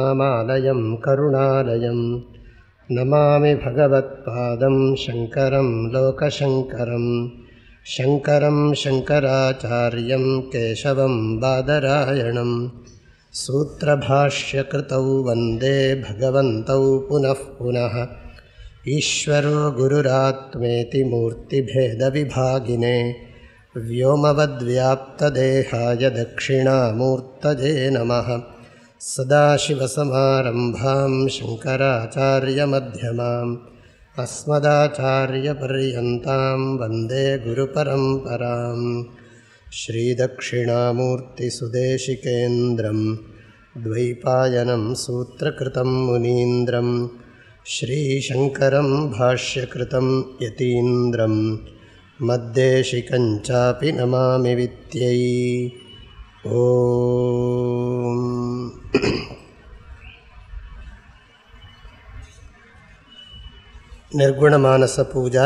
रामालयं करुणालयं। नमामि भगवत्पादं शङ्करं लोकशङ्करं। शङ्करं शङ्कराचार्यं केशवं बादरायणं। सूत्रभाष्यकृतौ वंदे भगवन्तौ पुनः पुनः। ईश्वरो गुरुरात्मेति मूर्तिभेदविभागिने। व्योमवद्व्याप्तदेहाय दक्षिणामूर्तये नमः। सदाशिवसमारम्भां शङ्कराचार्यमध्यमाम् अस्मदाचार्यपर्यन्तां वन्दे गुरुपरम्परां श्रीदक्षिणामूर्तिसुदेशिकेन्द्रं द्वैपायनं सूत्रकृतं मुनीन्द्रं श्रीशङ्करं भाष्यकृतं यतीन्द्रं मद्देशिकञ्चापि नमामि वित्यै ॐ निर्गुणमानस पूजा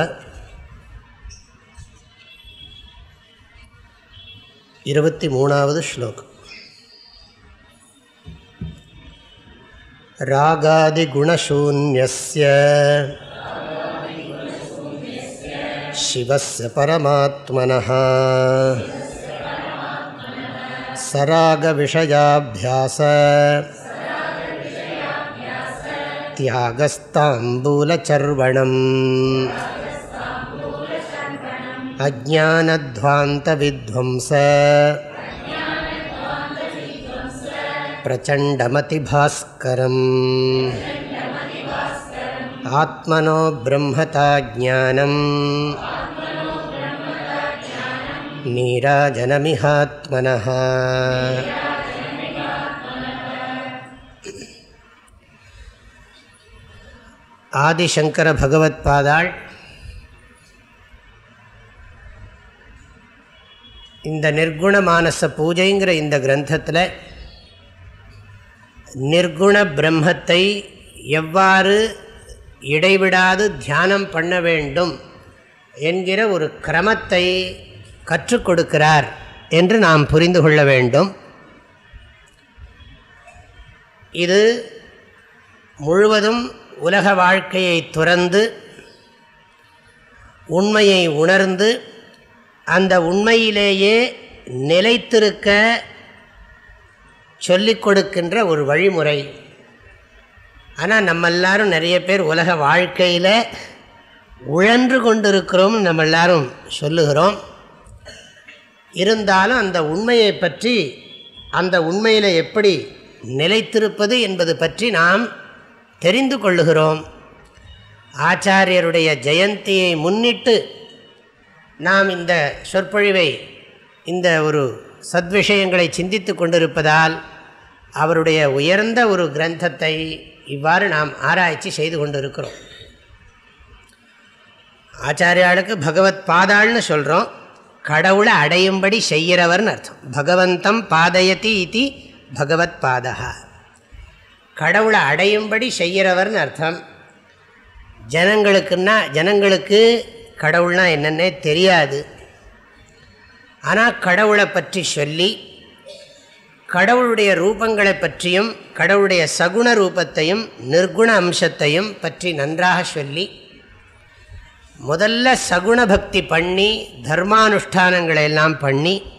இருபத்தி மூணாவது ஸ்லோகம் रागादिगुणशून्यस्य शिवस्य परमात्मनः सरागविषयाभ्यास त्यागस्ताम्बूलचर्वणम् अज्ञानध्वान्तविध्वंस प्रचण्डमतिभास्करम् आत्मनो ब्रह्मता ज्ञानम् நீராஜனமிஹாத்மனः ஆதிசங்கர பகவத் பாதாள் இந்த நிர்குண மானச பூஜைங்கிற இந்த கிரந்தத்தில் நிர்குண பிரம்மத்தை எவ்வாறு இடைவிடாது தியானம் பண்ண வேண்டும் என்கிற ஒரு கிரமத்தை கற்றுக் கொடுக்கிறார் என்று நாம் புரிந்து கொள்ள வேண்டும். இது முழுவதும் உலக வாழ்க்கையை துறந்து உண்மையை உணர்ந்து அந்த உண்மையிலேயே நிலைத்திருக்க சொல்லிக் கொடுக்கின்ற ஒரு வழிமுறை. ஆனால் நம்ம எல்லாரும் நிறைய பேர் உலக வாழ்க்கையில் உழன்று கொண்டிருக்கிறோம் நம்ம எல்லாரும் சொல்லுகிறோம். இருந்தாலும் அந்த உண்மையை பற்றி அந்த உண்மையில் எப்படி நிலைத்திருப்பது என்பது பற்றி நாம் தெரிந்து கொள்ளுகிறோம். ஆச்சாரியருடைய ஜெயந்தியை முன்னிட்டு நாம் இந்த சொற்பொழிவை இந்த ஒரு சத்விஷயங்களை சிந்தித்து கொண்டிருப்பதால் அவருடைய உயர்ந்த ஒரு கிரந்தத்தை இவ்வாறு நாம் ஆராய்ச்சி செய்து கொண்டிருக்கிறோம். ஆச்சாரியாளுக்கு பகவத் பாதாள்னு சொல்கிறோம் கடவுளை அடையும்படி செய்கிறவர்னு அர்த்தம். பகவந்தம் பாதயதி இது பகவத் பாதகா கடவுளை அடையும்படி செய்கிறவர்னு அர்த்தம். ஜனங்களுக்குன்னா ஜனங்களுக்கு கடவுள்னா என்னென்னே தெரியாது. ஆனால் கடவுளை பற்றி சொல்லி கடவுளுடைய ரூபங்களை பற்றியும் கடவுளுடைய சகுண ரூபத்தையும் நிர்குண அம்சத்தையும் பற்றி நன்றாக சொல்லி முதல்ல சகுண பக்தி பண்ணி தர்மானுஷ்டானங்களை எல்லாம் பண்ணி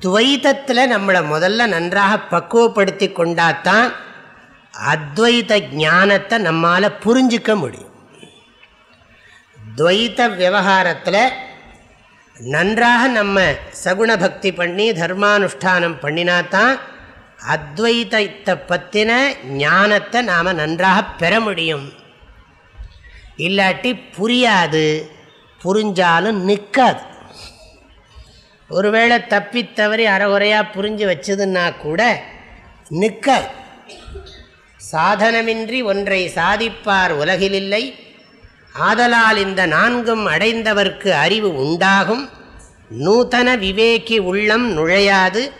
துவைத்தத்தில் நம்மளை முதல்ல நன்றாக பக்குவப்படுத்தி கொண்டாதான் அத்வைத ஞானத்தை நம்மால் புரிஞ்சிக்க முடியும். துவைத்த விவகாரத்தில் நன்றாக நம்ம சகுண பக்தி பண்ணி தர்மானுஷ்டானம் பண்ணினாதான் அத்வைதத்தை பற்றின ஞானத்தை நாம் நன்றாக பெற முடியும். இல்லாட்டி புரியாது. புரிஞ்சாலும் நிற்காது ஒருவேளை தப்பித்தவறி அறகுறையாக புரிஞ்சு வச்சதுன்னா கூட நிற்காது சாதனமின்றி ஒன்றை சாதிப்பார் உலகிலில்லை. ஆதலால் இந்த நான்கும் அடைந்தவர்க்கு அறிவு உண்டாகும். நூதன விவேகி உள்ளம் நுழையாது.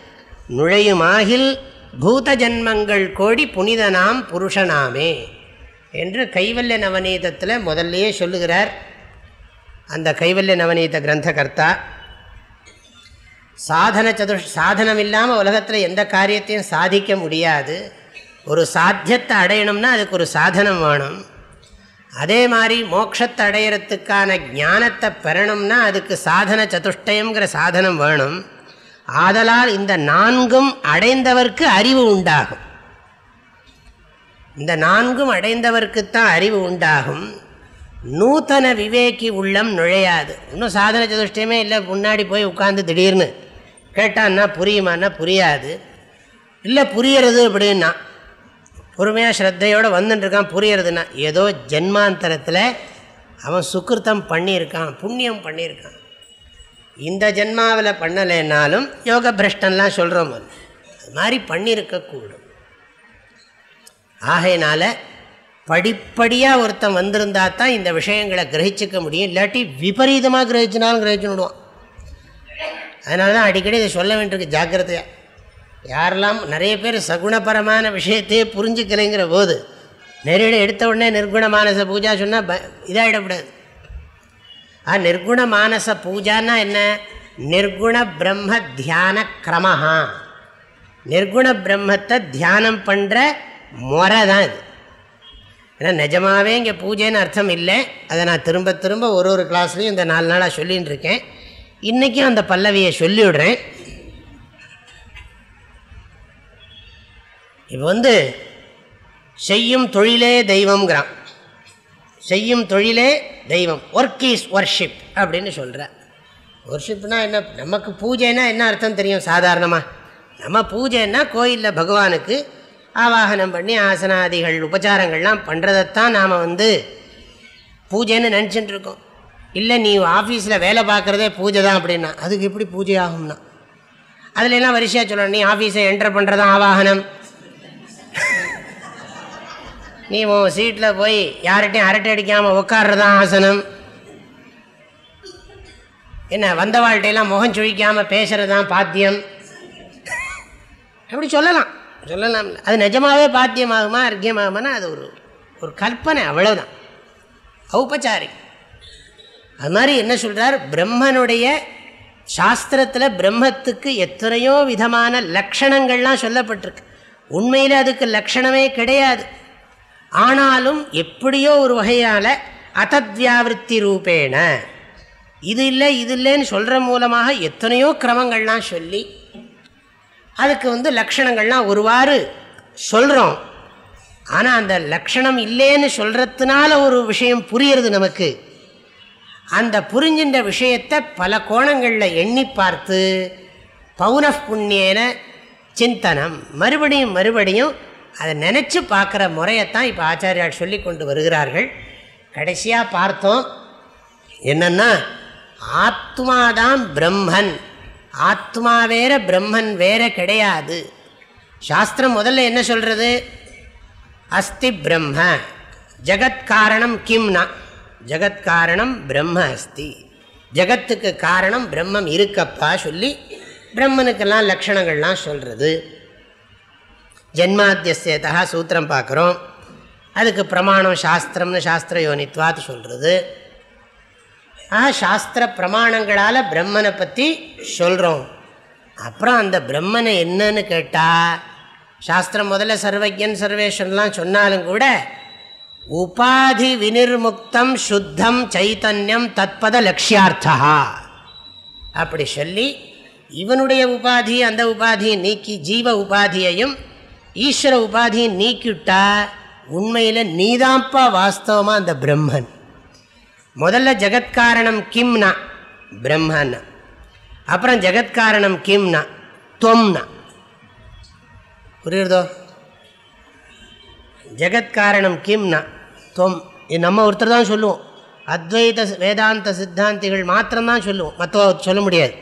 நுழையுமாகில் பூத ஜன்மங்கள் கோடி புனிதனாம் புருஷனாமே. என்று கைவல்ய நவநீதத்தில் முதல்லையே சொல்லுகிறார் அந்த கைவல்ய நவநீத கிரந்த கர்த்தா சாதன சது சாதனம் இல்லாமல் உலகத்தில் எந்த காரியத்தையும் சாதிக்க முடியாது. ஒரு சாத்தியத்தை அடையணும்னா அதுக்கு ஒரு சாதனம் வேணும். அதே மாதிரி மோட்சத்தை அடையிறதுக்கான ஞானத்தை பெறணும்னா அதுக்கு சாதன சதுஷ்டயங்கிற சாதனம் வேணும். ஆதலால் இந்த நான்கும் அடைந்தவர்க்கு அறிவு உண்டாகும். இந்த நான்கும் அடைந்தவர்க்குத்தான் அறிவு உண்டாகும். நூத்தன விவேக்கி உள்ளம் நுழையாது. இன்னும் சாதன சதுஷ்டயமே இல்லை. முன்னாடி போய் உட்காந்து திடீர்னு கேட்டான்னா புரியுமான்னா புரியாது. இல்லை புரியறது அப்படின்னா பொறுமையாக ஸ்ரத்தையோடு வந்துட்டுருக்கான் புரியறதுன்னா ஏதோ ஜென்மாந்தரத்தில் அவன் சுக்கிருத்தம் பண்ணியிருக்கான் புண்ணியம் பண்ணியிருக்கான். இந்த ஜென்மாவில் பண்ணலைன்னாலும் யோக பிரஷ்டன்லாம் சொல்கிறோம் அது மாதிரி பண்ணியிருக்கக்கூடும். ஆகையினால படிப்படியாக ஒருத்தன் வந்திருந்தா தான் இந்த விஷயங்களை கிரகிச்சிக்க முடியும். இல்லாட்டி விபரீதமாக கிரகிச்சினாலும் கிரகிச்சு விடுவான். அதனால தான் அடிக்கடி இதை சொல்ல வேண்டியிருக்கு ஜாக்கிரதையாக யாரெல்லாம் நிறைய பேர் சகுணபரமான விஷயத்தையே புரிஞ்சுக்கலைங்கிற போது நெருட எடுத்த உடனே நிர்குண மானச பூஜா சொன்னால் ப இதாகிடக்கூடாது ஆ நிர்குண மானச பூஜான்னா என்ன? நிர்குண பிரம்ம தியான கிரமஹா. நிர்குண பிரம்மத்தை தியானம் பண்ணுற முறை தான் இது. ஏன்னா நிஜமாகவே இங்கே பூஜைன்னு அர்த்தம் இல்லை. அதை நான் திரும்ப திரும்ப ஒரு ஒரு கிளாஸ்லேயும் இந்த நாலு நாளாக சொல்லின்னு இருக்கேன். இன்றைக்கும் அந்த பல்லவியை சொல்லிவிடுறேன். இப்போ வந்து செய்யும் தொழிலே தெய்வம்ங்கிறான். செய்யும் தொழிலே தெய்வம். ஒர்க் இஸ் ஒர்ஷிப் அப்படின்னு சொல்கிறேன் ஒர்ஷிப்னா என்ன? நமக்கு பூஜைன்னா என்ன அர்த்தம் தெரியும் சாதாரணமாக நம்ம பூஜைன்னா கோயிலில் பகவானுக்கு ஆவாகனம் பண்ணி ஆசனாதிகள் உபச்சாரங்கள்லாம் பண்ணுறதைத்தான் நாம் வந்து பூஜைன்னு நினச்சிட்டு இருக்கோம் இல்லை நீ ஆஃபீஸில் வேலை பார்க்குறதே பூஜை தான் அப்படின்னா அதுக்கு எப்படி பூஜை ஆகும்னா? அதில் எல்லாம் வரிசையாக சொல்லணும். நீ ஆஃபீஸை என்டர் பண்ணுறதான் ஆவாகனம். நீ உன் சீட்டில் போய் யார்கிட்டையும் அரட்டை அடிக்காமல் உட்காடுறதான் ஆசனம். என்ன வந்த வாழ்க்கையெல்லாம் முகம் சுழிக்காமல் பேசுகிறதான் பாத்தியம். அப்படி சொல்லலாம். சொல்லலாம் அது நிஜமாகவே பாத்தியமாகுமா அர்க்கியமாகுமானா அது ஒரு ஒரு கற்பனை அவ்வளோதான் ஔபச்சாரி. அது மாதிரி என்ன சொல்கிறார் பிரம்மனுடைய சாஸ்திரத்தில் பிரம்மத்துக்கு எத்தனையோ விதமான லக்ஷணங்கள்லாம் சொல்லப்பட்டிருக்கு. உண்மையில் அதுக்கு லக்ஷணமே கிடையாது. ஆனாலும் எப்படியோ ஒரு வகையால் அத்தத்வியாவிருத்தி ரூபேண. இது இல்லை இது இல்லைன்னு சொல்கிற மூலமாக எத்தனையோ கிரமங்கள்லாம் சொல்லி அதுக்கு வந்து லக்ஷணங்கள்லாம் ஒருவாறு சொல்கிறோம் ஆனால் அந்த லக்ஷணம் இல்லைன்னு சொல்கிறதுனால ஒரு விஷயம் புரியுறது நமக்கு. அந்த புரிஞ்சின்ற விஷயத்தை பல கோணங்களில் எண்ணி பார்த்து பௌனப் புண்ணியன சிந்தனம். மறுபடியும் மறுபடியும் அதை நினச்சி பார்க்குற முறையைத்தான் இப்போ ஆச்சாரியால் சொல்லி கொண்டு வருகிறார்கள். கடைசியாக பார்த்தோம் என்னென்னா ஆத்மாதான் பிரம்மன். ஆத்மா வேற பிரம்மன் வேற கிடையாது. சாஸ்திரம் முதல்ல என்ன சொல்கிறது அஸ்தி பிரம்ம. ஜகத்காரணம் கிம்னா. ஜகத்காரணம் பிரம்ம அஸ்தி. ஜகத்துக்கு காரணம் பிரம்மம் இருக்கப்பா சொல்லி பிரம்மனுக்கெல்லாம் லக்ஷணங்கள்லாம் சொல்கிறது ஜென்மாத்தியசேதா சூத்திரம் பார்க்குறோம். அதுக்கு பிரமாணம் சாஸ்திரம்னு சாஸ்திர யோனித்வாத்து சொல்கிறது ஆ சாஸ்திர பிரமாணங்களால் பிரம்மனை பற்றி சொல்கிறோம் அப்புறம் அந்த பிரம்மனை என்னன்னு கேட்டால் சாஸ்திரம் முதல்ல சர்வஜன் சர்வேஸ்வரன்லாம் சொன்னாலும் கூட உபாதி வினிர்முக்தம் சுத்தம் சைத்தன்யம் தத்பத லட்சியார்த்தா அப்படி சொல்லி இவனுடைய உபாதி அந்த உபாதியை நீக்கி ஜீவ உபாதியையும் ஈஸ்வர உபாதியை நீக்கிவிட்டா உண்மையில் நீதான்ப்பா வாஸ்தவமாக அந்த பிரம்மன். முதல்ல ஜெகத்காரணம் கிம்னா பிரம்மன்னா. அப்புறம் ஜெகத்காரணம் கிம்னா தொம்னா. புரியுறதோ? ஜெகத்காரணம் கிம்னா தொம். இது நம்ம ஒருத்தர் தான் சொல்லுவோம். அத்வைத வேதாந்த சித்தாந்திகள் மாத்திரம்தான் சொல்லுவோம். மற்ற சொல்ல முடியாது.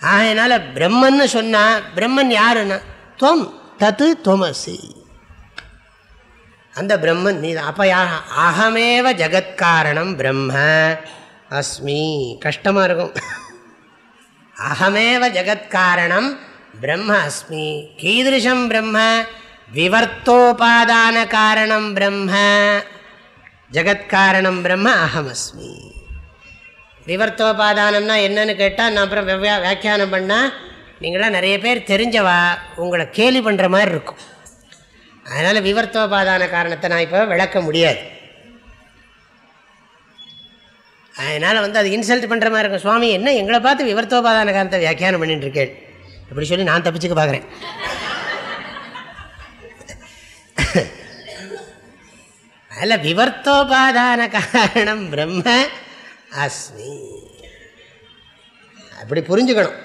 ஆகையினால பிரம்மன்னு சொன்னால் பிரம்மன் யாருன்னா தொம். தத்து தொமசி. அந்த பிரம்மன் நீ அப்போ அகமேவ ஜகத்காரணம் பிரம்ம. அஸ்மி கஷ்டமாக இருக்கும். அகமேவ ஜகத்காரணம் பிரம்ம அஸ்மி. கீதృశம் பிரம்ம விவர்த்தோபாதான காரணம் பிரம்ம. ஜகத்காரணம் பிரம்ம அகமஸ்மி. விவர்த்தோபாதானம்னா என்னன்னு கேட்டால் நான் அப்புறம் வியாக்கியானம் பண்ணால் நீங்களாம் நிறைய பேர் தெரிஞ்சவா உங்களை கேலி பண்ணுற மாதிரி இருக்கும். அதனால் விவர்த்தோபாதான காரணத்தை நான் இப்போ விளக்க முடியாது. அதனால் வந்து அது இன்சல்ட் பண்ணுற மாதிரி இருக்கும். சுவாமி என்ன எங்களை பார்த்து விவர்த்தோபாதான காரணத்தை வியாக்கியானம் பண்ணிட்டு இருக்கேன். அப்படி சொல்லி நான் தப்பிச்சுக்க பார்க்குறேன். அதில் விவர்த்தோபாதான காரணம் பிரம்ம அஸ்மி. அப்படி புரிஞ்சுக்கணும்.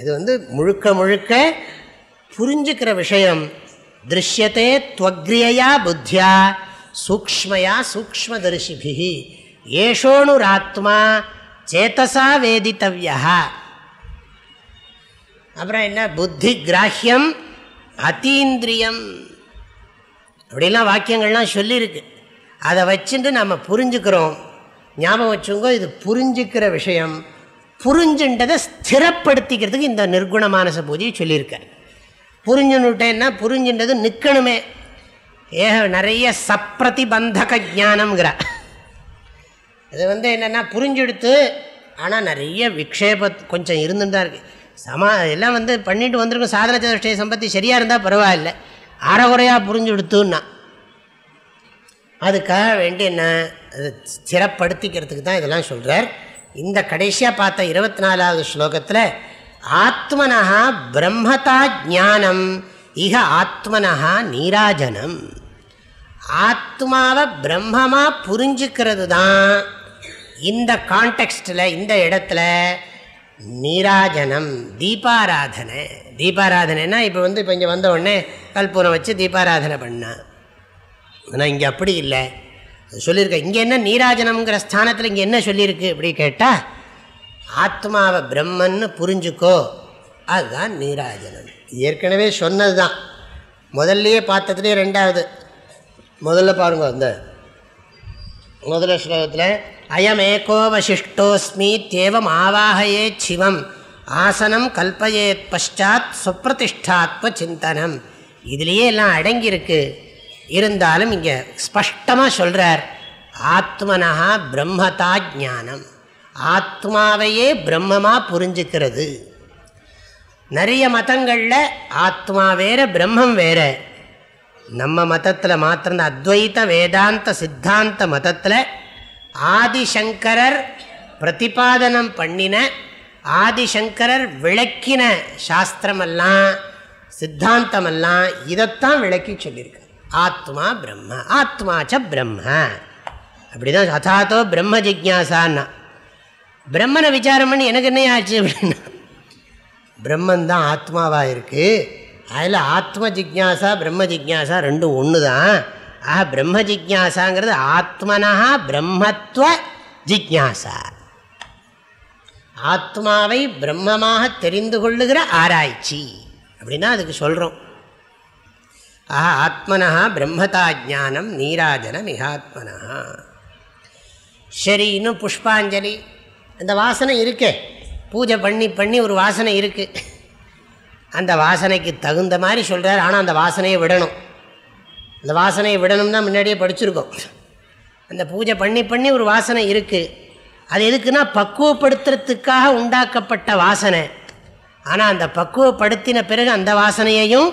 இது வந்து முழுக்க முழுக்க புரிஞ்சுக்கிற விஷயம். திருஷ்யத்தே துவக்ரியா புத்தியா சூக்மயா சூக்மதர்ஷிபி ஏஷோணுராத்மா சேத்தசா வேதித்தவியா அப்புறம் என்ன? புத்தி கிராஹ்யம் அத்தீந்திரியம் அப்படிலாம் வாக்கியங்கள்லாம் சொல்லியிருக்கு. அதை வச்சுட்டு நம்ம புரிஞ்சுக்கிறோம். ஞாபகம் வச்சுங்கோ இது புரிஞ்சுக்கிற விஷயம். புரிஞ்சுன்றதை ஸ்திரப்படுத்திக்கிறதுக்கு இந்த நிர்குண மானச பூஜையை சொல்லியிருக்கார். புரிஞ்சுன்னுட்டேன்னா புரிஞ்சுன்றது நிற்கணுமே ஏக நிறைய சப்ரதிபந்தக ஜானம்ங்கிற இது வந்து என்னென்னா புரிஞ்செடுத்து ஆனால் நிறைய விக்ஷேப கொஞ்சம் இருந்துட்டு தான் இருக்குது சமா எல்லாம் வந்து பண்ணிட்டு வந்திருக்கும் சாதன சதுஷ்டய சம்பத்தி சரியாக இருந்தால் பரவாயில்ல. அறகுறையாக புரிஞ்செடுத்துன்னா. அதுக்காக வேண்டி என்ன அது சிறப்படுத்திக்கிறதுக்கு தான் இதெல்லாம் சொல்கிறார் இந்த கடைசியாக பார்த்த இருபத்தி நாலாவது ஸ்லோகத்தில் ஆத்மனா பிரம்மதா ஜானம் இக ஆத்மனஹா நீராஜனம். ஆத்மாவை பிரம்மமாக புரிஞ்சுக்கிறது தான் இந்த கான்டெக்ஸ்டில் இந்த இடத்துல நீராஜனம் தீபாராதனை. தீபாராதனைனா இப்போ வந்து இப்போ இங்கே வந்த உடனே கல்பூரம் வச்சு தீபாராதனை பண்ணான் ஆனால் இங்கே அப்படி இல்லை. சொல்லியிருக்க இங்கே என்ன நீராஜனம்ங்கிற ஸ்தானத்தில் இங்கே என்ன சொல்லியிருக்கு அப்படி கேட்டால் ஆத்மாவை பிரம்மன்னு புரிஞ்சுக்கோ. அதுதான் நீராஜனம். ஏற்கனவே சொன்னது தான் முதல்லையே பார்த்ததுலேயே ரெண்டாவது. முதல்ல பாருங்க அந்த முதல ஸ்லோகத்தில் அயமேகோ ஏகோவசிஷ்டோஸ்மி தேவம் ஆவாகையே சிவம். ஆசனம் கல்பயேத் பஷாத் சுப்பிரதிஷ்டாத்ம சிந்தனம். இதுலேயே எல்லாம் அடங்கியிருக்கு. இருந்தாலும் இங்கே ஸ்பஷ்டமாக சொல்கிறார் ஆத்மனா பிரம்மதா ஜானம் ஆத்மாவையே பிரம்மமாக புரிஞ்சுக்கிறது. நிறைய மதங்களில் ஆத்மா வேற பிரம்மம் வேற. நம்ம மதத்தில் மாத்திரம் அத்வைத வேதாந்த சித்தாந்த மதத்தில் ஆதிசங்கரர் பிரதிபாதனம் பண்ணின ஆதிசங்கரர் விளக்கின சாஸ்திரமெல்லாம் சித்தாந்தமெல்லாம் இதைத்தான் விளக்கி சொல்லியிருக்கு ஆத்மா பிரம்ம ஆத்மாச்ச பிரம்ம. அப்படிதான் அதாத்தோ பிரம்ம ஜிக்யாசான்னா. பிரம்மனை விசாரம் பண்ணி எனக்கு என்ன ஆச்சு அப்படின்னா பிரம்மன் தான் ஆத்மாவாக இருக்குது அதில் ஆத்ம ஜிக்யாசா பிரம்ம ஜிக்யாசா ரெண்டும் ஒன்று தான் ஆஹா பிரம்ம ஜிக்யாசாங்கிறது ஆத்மனா பிரம்மத்துவ ஜிக்யாசா. ஆத்மாவை பிரம்மமாக தெரிந்து கொள்ளுகிற ஆராய்ச்சி அப்படின்னா அதுக்கு சொல்கிறோம் ஆஹா ஆத்மனா பிரம்மதா ஜானம் நீராஜன மிகாத்மனா சரி இன்னும் புஷ்பாஞ்சலி அந்த வாசனை இருக்கே. பூஜை பண்ணி பண்ணி ஒரு வாசனை இருக்குது அந்த வாசனைக்கு தகுந்த மாதிரி சொல்கிறார் ஆனால் அந்த வாசனையை விடணும். அந்த வாசனையை விடணும்னா முன்னாடியே படிச்சிருக்கோம். அந்த பூஜை பண்ணி பண்ணி ஒரு வாசனை இருக்குது அது எதுக்குன்னா பக்குவப்படுத்துறதுக்காக உண்டாக்கப்பட்ட வாசனை. ஆனால் அந்த பக்குவப்படுத்தின பிறகு அந்த வாசனையையும்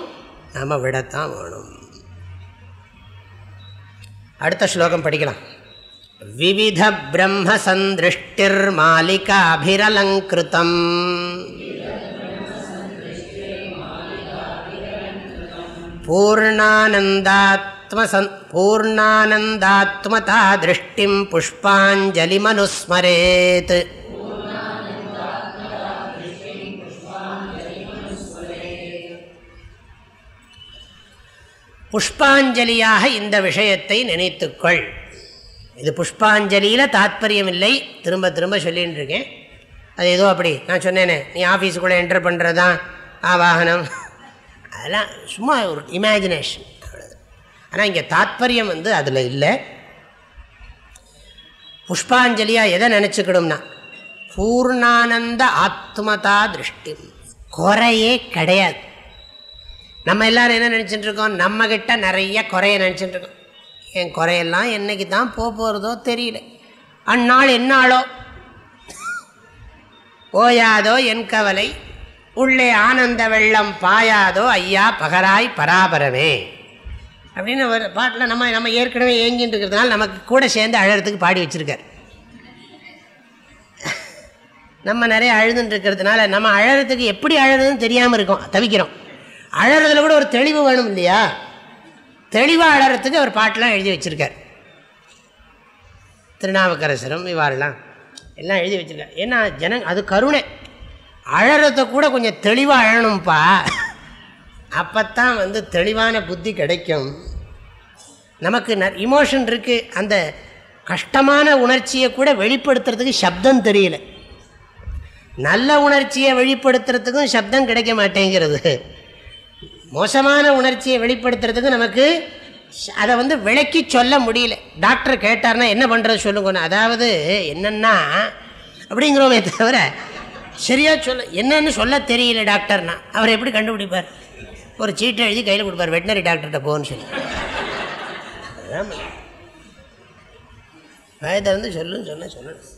நம்ம விடத்தான் வேணும். அடுத்த ஸ்லோகம் படிக்கலாம். விவித பிரம்ம சந்திருஷ்டிர் மாலிகாபிரலங்கிருத்தம் பூர்ணானந்தாத்மசன் பூர்ணானந்தாத்மதா திருஷ்டிம் புஷ்பாஞ்சலிமனுஸ்மரேத். புஷ்பாஞ்சலியாக இந்த விஷயத்தை நினைத்துக்கொள். இது புஷ்பாஞ்சலியில் தாத்பரியம் இல்லை திரும்ப திரும்ப சொல்லின்னு இருக்கேன் அது ஏதோ அப்படி. நான் சொன்னேனே நீ ஆஃபீஸுக்குள்ளே என்டர் பண்ணுறது தான் ஆ வாகனம். அதெல்லாம் சும்மா ஒரு இமேஜினேஷன் ஆனால் இங்கே தாத்பரியம் வந்து அதில் இல்லை. புஷ்பாஞ்சலியாக எதை நினச்சிக்கணும்னா பூர்ணானந்த ஆத்மதா திருஷ்டி. குறையே கிடையாது. நம்ம எல்லோரும் என்ன நினச்சிட்டு இருக்கோம்? நம்மக்கிட்ட நிறைய குறைய நினச்சிட்டு இருக்கோம். என் குறையெல்லாம் என்றைக்கு தான் போக போகிறதோ தெரியல. அந்நாள் என்னாளோ ஓயாதோ என் கவலை? உள்ளே ஆனந்த வெள்ளம் பாயாதோ? ஐயா பகராய் பராபரமே. அப்படின்னு ஒரு பாட்டில் நம்ம நம்ம ஏற்கனவே ஏங்கிட்டு இருக்கிறதுனால நமக்கு கூட சேர்ந்து அழகிறதுக்கு பாடி வச்சுருக்கார். நம்ம நிறைய அழுதுன்னு இருக்கிறதுனால நம்ம அழகிறதுக்கு எப்படி அழறதுன்னு தெரியாமல் இருக்கோம் தவிக்கிறோம். அழகிறதுல கூட ஒரு தெளிவு வேணும் இல்லையா? தெளிவாக அழகிறதுக்கு அவர் பாட்டெலாம் எழுதி வச்சுருக்கார். திருநாவுக்கரசரும் இவ்வாறெல்லாம் எல்லாம் எழுதி வச்சுருக்கார். ஏன்னா ஜன அது கருணை. அழறதை கூட கொஞ்சம் தெளிவாக அழணும்ப்பா அப்போத்தான் வந்து தெளிவான புத்தி கிடைக்கும். நமக்கு ந இமோஷன் இருக்குது அந்த கஷ்டமான உணர்ச்சியை கூட வெளிப்படுத்துறதுக்கு சப்தம் தெரியல. நல்ல உணர்ச்சியை வெளிப்படுத்துறதுக்கும் சப்தம் கிடைக்க மாட்டேங்கிறது. மோசமான உணர்ச்சியை வெளிப்படுத்துறதுக்கு நமக்கு அதை வந்து விளக்கி சொல்ல முடியல. டாக்டர் கேட்டார்னா என்ன பண்ணுறது சொல்லுங்க அதாவது என்னென்னா அப்படிங்கிறோமே தவிர சரியாக சொல்ல என்னன்னு சொல்ல தெரியல டாக்டர்னா. அவர் எப்படி கண்டுபிடிப்பார்? ஒரு சீட்டை எழுதி கையில் கொடுப்பார் வெட்டினரி டாக்டர்கிட்ட போகணும்னு சொல்லி. வயதை வந்து சொல்லுன்னு சொன்ன சொல்லணும்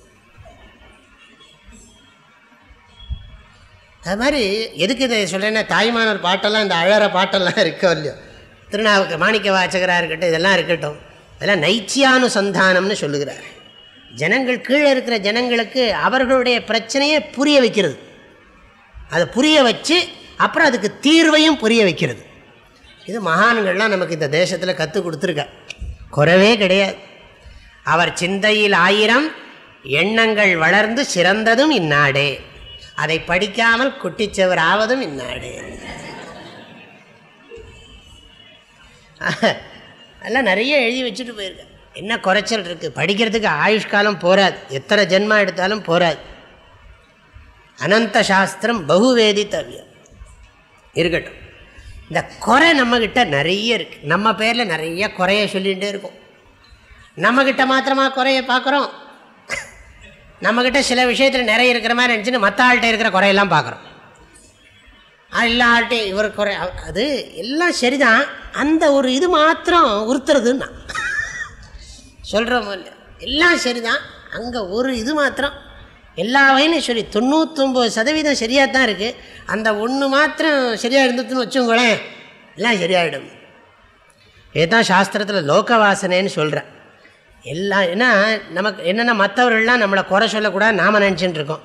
அது மாதிரி எதுக்கு இதை சொல்கிறேன்னா தாய்மானவர் பாட்டெல்லாம் இந்த அழகிற பாட்டெல்லாம் இருக்கோ இல்லையோ? திருநாவுக்கு மாணிக்க வாச்சகராக இருக்கட்டும் இதெல்லாம் இருக்கட்டும். அதெல்லாம் நைச்சியானுசந்தானம்னு சொல்லுகிறார். ஜனங்கள் கீழே இருக்கிற ஜனங்களுக்கு அவர்களுடைய பிரச்சனையை புரிய வைக்கிறது. அதை புரிய வச்சு அப்புறம் அதுக்கு தீர்வையும் புரிய வைக்கிறது. இது மகான்கள்லாம் நமக்கு இந்த தேசத்தில் கற்றுக் கொடுத்துருக்க. குறவே கிடையாது. அவர் சிந்தையில் ஆயிரம் எண்ணங்கள் வளர்ந்து சிறந்ததும் இந்நாடே. அதை படிக்காமல் குட்டிச்சவர் ஆவதும் இந்நாடு. எல்லாம் நிறைய எழுதி வச்சுட்டு போயிருக்கேன். என்ன குறைச்சல் இருக்குது படிக்கிறதுக்கு ஆயுஷ்காலம் போராது எத்தனை ஜென்மா எடுத்தாலும் போராது அனந்த சாஸ்திரம் பகுவேதி தவியம் இருக்கட்டும். இந்த குறை நம்மக்கிட்ட நிறைய இருக்குது நம்ம பேரில் நிறைய குறைய சொல்லிகிட்டே இருக்கும். நம்மக்கிட்ட மாத்திரமா குறைய பார்க்குறோம். நம்மக்கிட்ட சில விஷயத்தில் நிறைய இருக்கிற மாதிரி நினச்சின்னு மற்ற ஆள்கிட்ட இருக்கிற குறையெல்லாம் பார்க்குறோம். எல்லா ஆள்கிட்டையும் இவர் குறை அது எல்லாம் சரிதான். அந்த ஒரு இது மாத்திரம் உறுத்துறதுன்னா. சொல்கிறோம் இல்லையா எல்லாம் சரிதான். அங்கே ஒரு இது மாத்திரம். எல்லா வகையிலும் சரி தொண்ணூற்றொம்பது சதவீதம் சரியாக தான் இருக்குது அந்த ஒன்று மாத்திரம் சரியாக இருந்துச்சுன்னு வச்சுங்களேன் எல்லாம் சரியாயிடும். இதுதான் சாஸ்திரத்தில் லோக வாசனைன்னு சொல்கிறேன் எல்லாம் ஏன்னா நமக்கு என்னென்னா மற்றவர்கள்லாம் நம்மளை குறை சொல்லக்கூடாது நாம் நினச்சின்னு இருக்கோம்.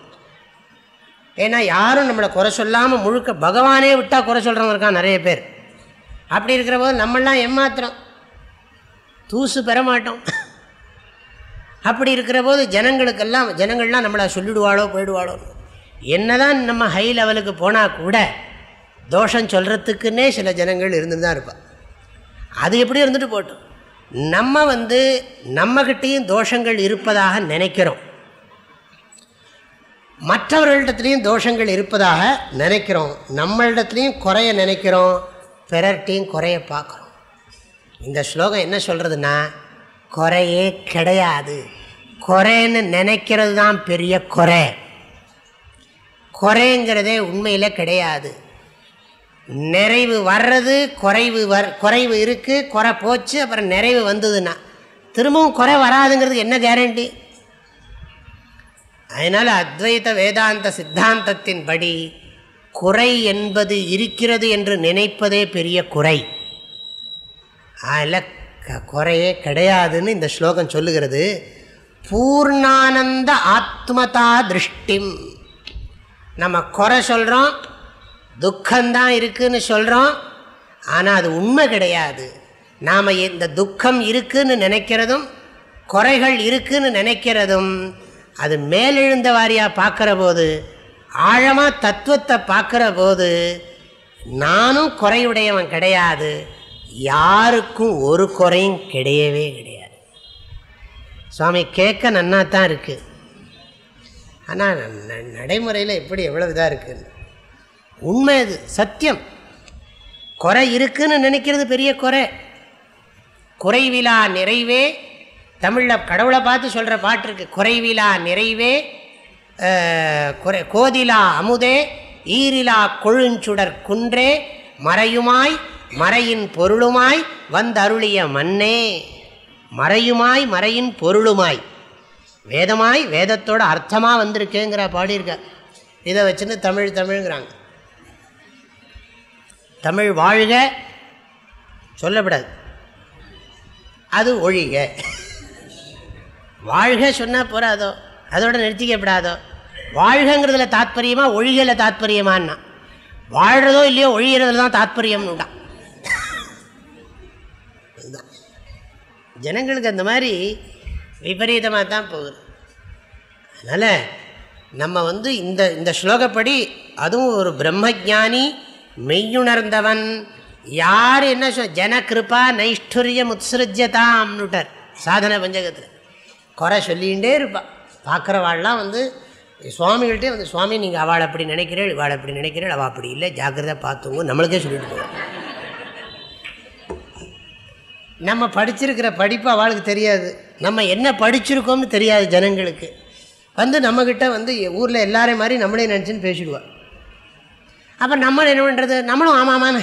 ஏன்னா யாரும் நம்மளை குறை சொல்லாமல் முழுக்க பகவானே விட்டால் குறை சொல்கிறவங்க இருக்கான் நிறைய பேர். அப்படி இருக்கிற போது நம்மளாம் ஏமாத்திரம் தூசு பெற மாட்டோம். அப்படி இருக்கிற போது ஜனங்களுக்கெல்லாம் ஜனங்கள்லாம் நம்மளை சொல்லிடுவாளோ போயிடுவாளோ. என்னதான் நம்ம ஹை லெவலுக்கு போனால் கூட தோஷம் சொல்கிறதுக்குன்னே சில ஜனங்கள் இருந்துட்டு தான் இருப்பாள் அது எப்படி இருந்துட்டு போட்டோம்? நம்ம வந்து நம்மகிட்டேயும் தோஷங்கள் இருப்பதாக நினைக்கிறோம். மற்றவர்களிடத்துலேயும் தோஷங்கள் இருப்பதாக நினைக்கிறோம். நம்மளிடத்துலையும் குறைய நினைக்கிறோம். பிறர்கிட்டையும் குறைய பார்க்குறோம். இந்த ஸ்லோகம் என்ன சொல்கிறதுன்னா குறையே கிடையாது. குறைன்னு நினைக்கிறது தான் பெரிய குறை. குறைங்கிறதே உண்மையில் கிடையாது. நிறைவு வர்றது குறைவு வர் குறைவு இருக்குது குறை போச்சு அப்புறம் நிறைவு வந்ததுன்னா. திரும்பவும் குறை வராதுங்கிறது என்ன கேரண்டி அதனால் அத்வைத வேதாந்த சித்தாந்தத்தின் படி குறை என்பது இருக்கிறது என்று நினைப்பதே பெரிய குறை. அதில் குறையே கிடையாதுன்னு இந்த ஸ்லோகம் சொல்லுகிறது. பூர்ணானந்த ஆத்மதா திருஷ்டிம். நம்ம குறை சொல்கிறோம் துக்கம்தான் இருக்குதுன்னு சொல்கிறோம் ஆனால் அது உண்மை கிடையாது. நாம் இந்த துக்கம் இருக்குதுன்னு நினைக்கிறதும் குறைகள் இருக்குதுன்னு நினைக்கிறதும் அது மேலெழுந்த வாரியாக பார்க்குற போது ஆழமாக தத்துவத்தை பார்க்குற போது நானும் குறையுடையவன் கிடையாது. யாருக்கும் ஒரு குறையும் கிடையவே கிடையாது. சுவாமி கேட்க நன்னா தான் இருக்குது ஆனால் நடைமுறையில் எப்படி எவ்வளோ இதாக இருக்குன்னு. உண்மை அது சத்தியம். குறை இருக்குன்னு நினைக்கிறது பெரிய குறை. குறைவிலா நிறைவே தமிழில் கடவுளை பார்த்து சொல்கிற பாட்டு இருக்குது குறைவிலா நிறைவே குறை கோதிலா அமுதே ஈரிலா கொழுஞ்சுடர் குன்றே மறையுமாய் மறையின் பொருளுமாய் வந்தருளிய மண்ணே மறையுமாய் மறையின் பொருளுமாய். வேதமாய் வேதத்தோட அர்த்தமாக வந்திருக்கேங்கிற பாடியிருக்க இதை வச்சுன்னு தமிழ் தமிழ்ங்கிறாங்க. தமிழ் வாழ்க சொல்லப்படாது. அது ஒழிக. வாழ்க சொன்னால் போகிறாதோ அதோட நிறுத்திக்கப்படாதோ. வாழ்கங்கிறதுல தாத்பரியமா ஒழிகல தாத்பரியமானா வாழ்கிறதோ இல்லையோ ஒழிகிறதுல தான் தாத்பரியம்னுட்டான் இதுதான். ஜனங்களுக்கு அந்த மாதிரி விபரீதமாக தான் போகுது. அதனால் நம்ம வந்து இந்த இந்த ஸ்லோகப்படி அதுவும் ஒரு பிரம்மஜானி மெய்யுணர்ந்தவன் யார் என்ன சொல் ஜனகிருப்பா நைஷ்டுரியம் உத்ஸ்ருஜதாம்னுட்டார் சாதன பஞ்சகத்தில். குறை சொல்லிகிட்டே இருப்பாள் பார்க்குறவாள்லாம் வந்து சுவாமிகள்கிட்டே வந்து சுவாமி நீங்கள் அவள் அப்படி நினைக்கிறேள் இவாள் அப்படி நினைக்கிறேள் அவள் அப்படி இல்லை ஜாக்கிரதை பார்த்துங்க நம்மளுக்கே சொல்லிட்டு போவோம் நம்ம படிச்சிருக்கிற படிப்பு அவளுக்கு தெரியாது. நம்ம என்ன படிச்சிருக்கோம்னு தெரியாது ஜனங்களுக்கு. வந்து நம்மக்கிட்ட வந்து ஊரில் எல்லாரையும் மாதிரி நம்மளே நினச்சின்னு பேசிடுவாள் அப்போ நம்மளும் என்ன பண்ணுறது நம்மளும் ஆமாமான்னு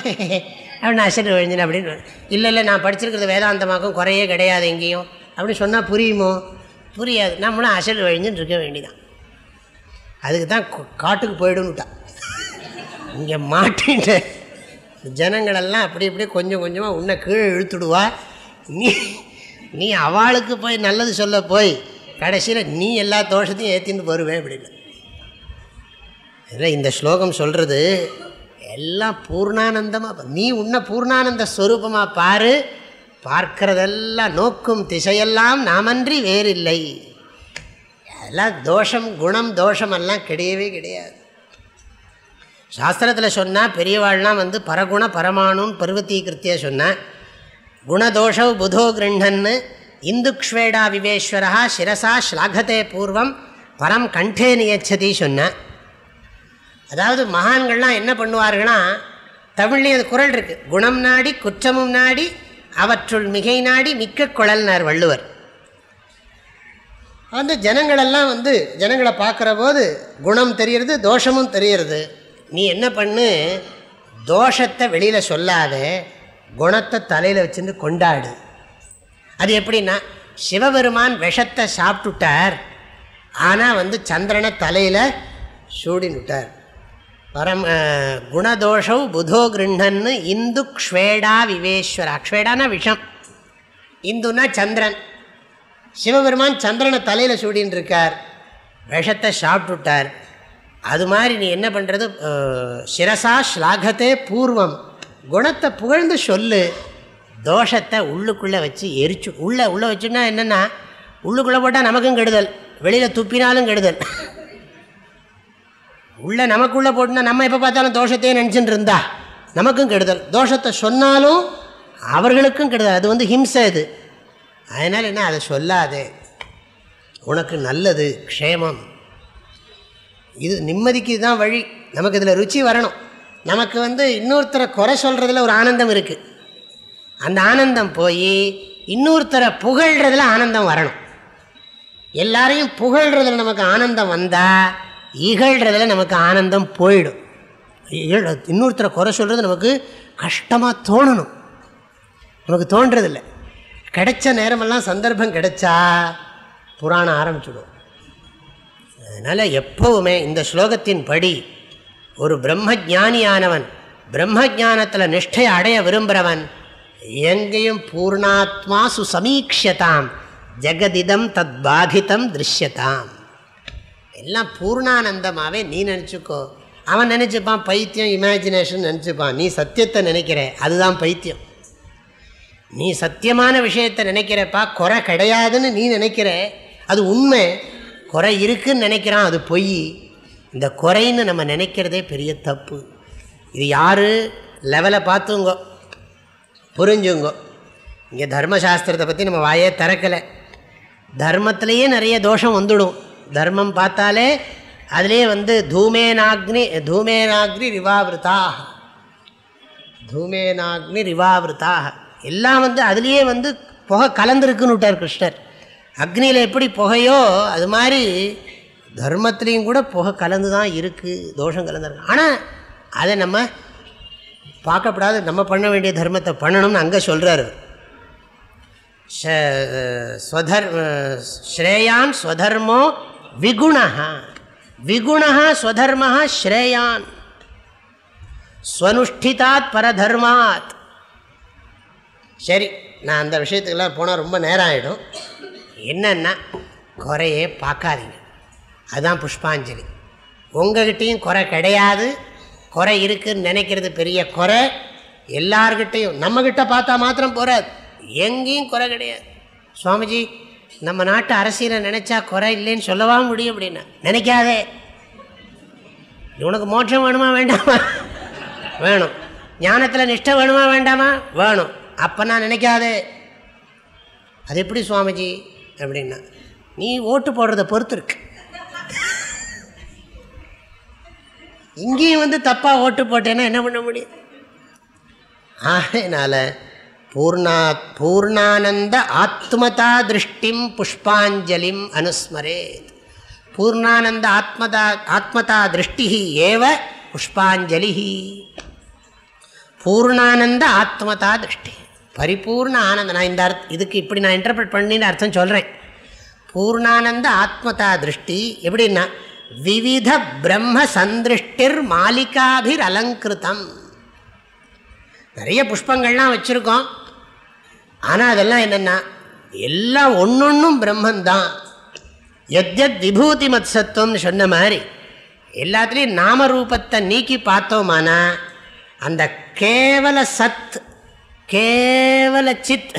அப்படின்னு அசட்டு விழுந்தின அப்படின்னு. இல்லை இல்லை நான் படிச்சிருக்கிறது வேதாந்தமாக்கும் குறையே கிடையாது எங்கேயும். அப்படின்னு சொன்னால் புரியுமோ? புரியாது. நம்மளும் அசட்டு வழிஞ்சுன்னு இருக்க வேண்டிதான் அதுக்கு தான் காட்டுக்கு போயிடுன்னுட்டான் இங்கே மாட்டின்ற ஜனங்களெல்லாம் அப்படி இப்படி கொஞ்சம் கொஞ்சமாக உன்னை கீழே இழுத்துடுவா. நீ நீ அவளுக்கு போய் நல்லது சொல்ல போய் கடைசியில் நீ எல்லா தோஷத்தையும் ஏற்றின்னு வருவேன் அப்படின்னு. இல்லை இந்த ஸ்லோகம் சொல்கிறது எல்லாம் பூர்ணானந்தமாக நீ உன்ன பூர்ணானந்த ஸ்வரூபமாக பாரு. பார்க்கிறதெல்லாம் நோக்கும் திசையெல்லாம் நாமன்றி வேறில்லை. அதெல்லாம் தோஷம் குணம் தோஷமெல்லாம் கிடையவே கிடையாது. சாஸ்திரத்தில் சொன்னால் பெரியவாள்லாம் வந்து பரகுண பரமாணுன்னு பருவத்தீகிருத்திய சொன்னேன் குணதோஷவ் புதோ கிருண்ணன்னு இந்துக்ஷ்வேடா விவேஸ்வரா சிரசா ஸ்லாகத்தே பூர்வம் பரம் கண்டே நியச்சதி சொன்னேன் அதாவது மகான்கள்லாம் என்ன பண்ணுவார்கள்னா தமிழ்லேயும் அது குரல் இருக்குது குணம் நாடி குற்றமும் நாடி அவற்றுள் மிகை நாடி மிக்க குழல்னார் வள்ளுவர். வந்து ஜனங்களெல்லாம் வந்து ஜனங்களை பார்க்குற போது குணம் தெரிகிறது தோஷமும் தெரிகிறது நீ என்ன பண்ணு? தோஷத்தை வெளியில் சொல்லாத குணத்தை தலையில் வச்சுருந்து கொண்டாடு. அது எப்படின்னா சிவபெருமான் விஷத்தை சாப்பிட்டுட்டார். ஆனால் வந்து சந்திரனை தலையில் சூடினுட்டார். பரம் குணதோஷம் புதோ கிருண்ணன்னு இந்து க்ஷ்வேடா விவேஸ்வரா. க்ஷ்வேடானா விஷம். இந்துனா சந்திரன். சிவபெருமான் சந்திரனை தலையில் சூடின்னு இருக்கார் விஷத்தை சாப்பிட்டுட்டார். அது மாதிரி நீ என்ன பண்ணுறது சிரசா ஸ்லாகத்தே பூர்வம். குணத்தை புகழ்ந்து சொல்லு. தோஷத்தை உள்ளுக்குள்ளே வச்சு எரிச்சு உள்ளே உள்ளே வச்சுன்னா என்னென்னா உள்ளுக்குள்ளே போட்டால் நமக்கும் கெடுதல். வெளியில் துப்பினாலும் கெடுதல். உள்ளே நமக்குள்ளே போட்டுனா நம்ம எப்போ பார்த்தாலும் தோஷத்தையே நினச்சிட்டு இருந்தா? நமக்கும் கெடுதல். தோஷத்தை சொன்னாலும் அவர்களுக்கும் கெடுதல். அது வந்து ஹிம்சை இது அதனால் என்ன? அதை சொல்லாதே. உனக்கு நல்லது க்ஷேமம். இது நிம்மதிக்கு தான் வழி. நமக்கு இதில் ருச்சி வரணும். நமக்கு வந்து இன்னொருத்தரை குறை சொல்கிறதுல ஒரு ஆனந்தம் இருக்குது அந்த ஆனந்தம் போய் இன்னொருத்தரை புகழ்கிறதுல ஆனந்தம் வரணும். எல்லாரையும் புகழ்கிறதுல நமக்கு ஆனந்தம் வந்தால் இகழ்கிறதுல நமக்கு ஆனந்தம் போயிடும். இன்னொருத்தரை குறை சொல்கிறது நமக்கு கஷ்டமாக தோணணும். நமக்கு தோன்றதில்லை. கிடைச்ச நேரமெல்லாம் சந்தர்ப்பம் கிடைச்சா புராணம் ஆரம்பிச்சுடும். அதனால் எப்போவுமே இந்த ஸ்லோகத்தின் படி ஒரு பிரம்ம ஜானியானவன் பிரம்ம ஜானத்தில் நிஷ்டை அடைய விரும்புகிறவன் எங்கேயும் பூர்ணாத்மா சுசமீக்ஷதாம் ஜெகதிதம் தத் பாதிதம் திருஷ்யதாம். எல்லாம் பூர்ணானந்தமாகவே நீ நினச்சிக்கோ. அவன் நினச்சிப்பான் பைத்தியம் இமேஜினேஷன் நினச்சிப்பான். நீ சத்தியத்தை நினைக்கிற அதுதான் பைத்தியம். நீ சத்தியமான விஷயத்தை நினைக்கிறப்பா குறை கிடையாதுன்னு நீ நினைக்கிற. அது உண்மை. குறை இருக்குன்னு நினைக்கிறான் அது பொய். இந்த குறைன்னு நம்ம நினைக்கிறதே பெரிய தப்பு. இது யார்? லெவலை பார்த்துங்கோ. புரிஞ்சுங்கோ. இங்கே தர்மசாஸ்திரத்தை பற்றி நம்ம வாயே திறக்கலை. தர்மத்திலேயே நிறைய தோஷம் வந்துடும். தர்மம் பார்த்தாலே அதிலே வந்து தூமேனாக்னி தூமேனாக்னி ரிவாவிருத்தாக. தூமேனாக்னி ரிவாவிருத்தாக. எல்லாம் வந்து அதுலேயே வந்து புகை கலந்துருக்குன்னு விட்டார் கிருஷ்ணர். அக்னியில் எப்படி புகையோ அது மாதிரி தர்மத்துலேயும் கூட புகை கலந்து தான் இருக்குது தோஷம் கலந்துருக்கு. ஆனால் அதை நம்ம பார்க்கப்படாது நம்ம பண்ண வேண்டிய தர்மத்தை பண்ணணும்னு அங்கே சொல்கிறாரு ஸ்வதர் ஸ்ரேயான் ஸ்வதர்மோ விகுணா விகுணா ஸ்வதர்மா ஸ்ரேயான். ஸ்வனுஷ்டிதாத் பரதர்மாத். சரி நான் அந்த விஷயத்துக்கெல்லாம் போனால் ரொம்ப நேரம் ஆகிடும் என்னென்னா குறையே பார்க்காதீங்க. அதுதான் புஷ்பாஞ்சலி. உங்ககிட்டையும் குறை கிடையாது. குறை இருக்குதுன்னு நினைக்கிறது பெரிய குறை. எல்லார்கிட்டையும் நம்மக்கிட்ட பார்த்தா மாத்திரம் போகாது எங்கேயும் குறை கிடையாது. சுவாமிஜி நம்ம நாட்டு அரசியலை நினச்சா குறை இல்லைன்னு சொல்லவா முடியும் அப்படின்னா? நினைக்காதே. உனக்கு மோட்சம் வேணுமா வேண்டாமா? வேணும். ஞானத்தில் நிஷ்டை வேணுமா வேண்டாமா? வேணும். அப்போ நான் நினைக்காதே. அது எப்படி சுவாமிஜி அப்படின்னா நீ ஓட்டு போடுறத பொறுத்து இருக்கு இங்கேயும் வந்து தப்பாக ஓட்டு போட்டேன்னா என்ன பண்ண முடியும்? ஆகையினால பூர்ணா பூர்ணானந்த ஆத்மதா திருஷ்டிம் புஷ்பாஞ்சலிம் அனுஸ்மரேத். பூர்ணானந்த ஆத்மதா ஆத்மதா திருஷ்டி ஏவ புஷ்பாஞ்சலி பூர்ணானந்த ஆத்மதா திருஷ்டி. பரிபூர்ண ஆனந்த நான் இந்த அர்த்தம் இதுக்கு இப்படி நான் இன்டர்பிரட் பண்ணின்னு அர்த்தம் சொல்கிறேன் பூர்ணானந்த ஆத்மதா திருஷ்டி எப்படின்னா விவித பிரம்ம சந்திருஷ்டிர் மாலிகாபிர் அலங்கிருத்தம். நிறைய புஷ்பங்கள்லாம் வச்சுருக்கோம். ஆனால் அதெல்லாம் என்னென்னா எல்லாம் ஒன்றொன்றும் பிரம்மந்தான். எத்யத் விபூதி மத்சத்துவம்னு சொன்ன மாதிரி எல்லாத்துலேயும் நாமரூபத்தை நீக்கி பார்த்தோமானா அந்த கேவல சத் கேவல சித்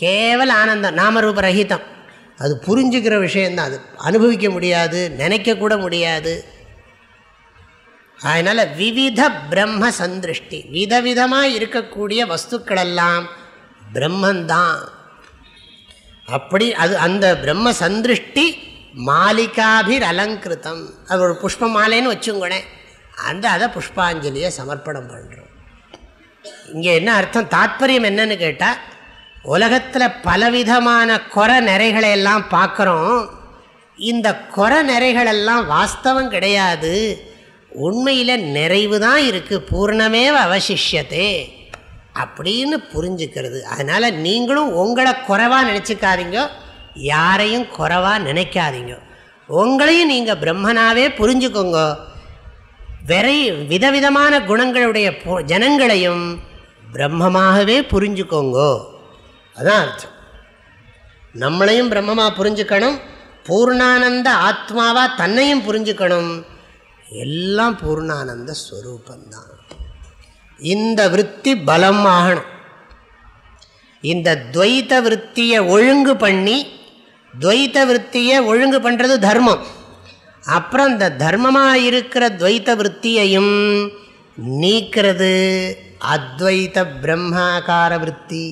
கேவல ஆனந்தம் நாமரூப ரஹிதம். அது புரிஞ்சுக்கிற விஷயந்தான் அது அனுபவிக்க முடியாது நினைக்கக்கூட முடியாது. அதனால் விவித பிரம்ம சந்திருஷ்டி விதவிதமாக இருக்கக்கூடிய வஸ்துக்களெல்லாம் பிரம்மந்தான். அப்படி அது அந்த பிரம்ம சந்திருஷ்டி மாலிகாபிர் அலங்கிருத்தம். அது ஒரு புஷ்ப மாலைன்னு வச்சுங்கோனேன் அந்த அதை புஷ்பாஞ்சலியை சமர்ப்பணம் பண்ணுறோம் இங்கே என்ன அர்த்தம்? தாத்பரியம் என்னன்னு கேட்டால் உலகத்தில் பலவிதமான குறை நிறைகளை எல்லாம் பார்க்குறோம் இந்த குறை நிறைகளெல்லாம் வாஸ்தவம் கிடையாது. உண்மையில் நிறைவு தான் இருக்குது பூர்ணமேவ அவசிஷத்தே அப்படின்னு புரிஞ்சுக்கிறது. அதனால் நீங்களும் உங்களை குறைவாக நினச்சிக்காதீங்க. யாரையும் குறைவாக நினைக்காதீங்க. உங்களையும் நீங்கள் பிரம்மனாவே புரிஞ்சுக்கோங்க. வெறை விதவிதமான குணங்களுடைய ஜனங்களையும் பிரம்மமாகவே புரிஞ்சுக்கோங்கோ. அதான் அர்த்தம். நம்மளையும் பிரம்மமாக புரிஞ்சுக்கணும். பூர்ணானந்த ஆத்மாவாக தன்னையும் புரிஞ்சுக்கணும். எல்லாம் பூர்ணானந்த ஸ்வரூபந்தான் இந்த விற்பி பலம் ஆகணும் இந்த துவைத்த விற்த்தியை ஒழுங்கு பண்ணி துவைத்த விற்த்தியை ஒழுங்கு பண்ணுறது தர்மம். அப்புறம் இந்த தர்மமாக இருக்கிற துவைத்த விற்த்தியையும் நீக்கிறது அத்வைத்த பிரம்மாக்கார விற்பி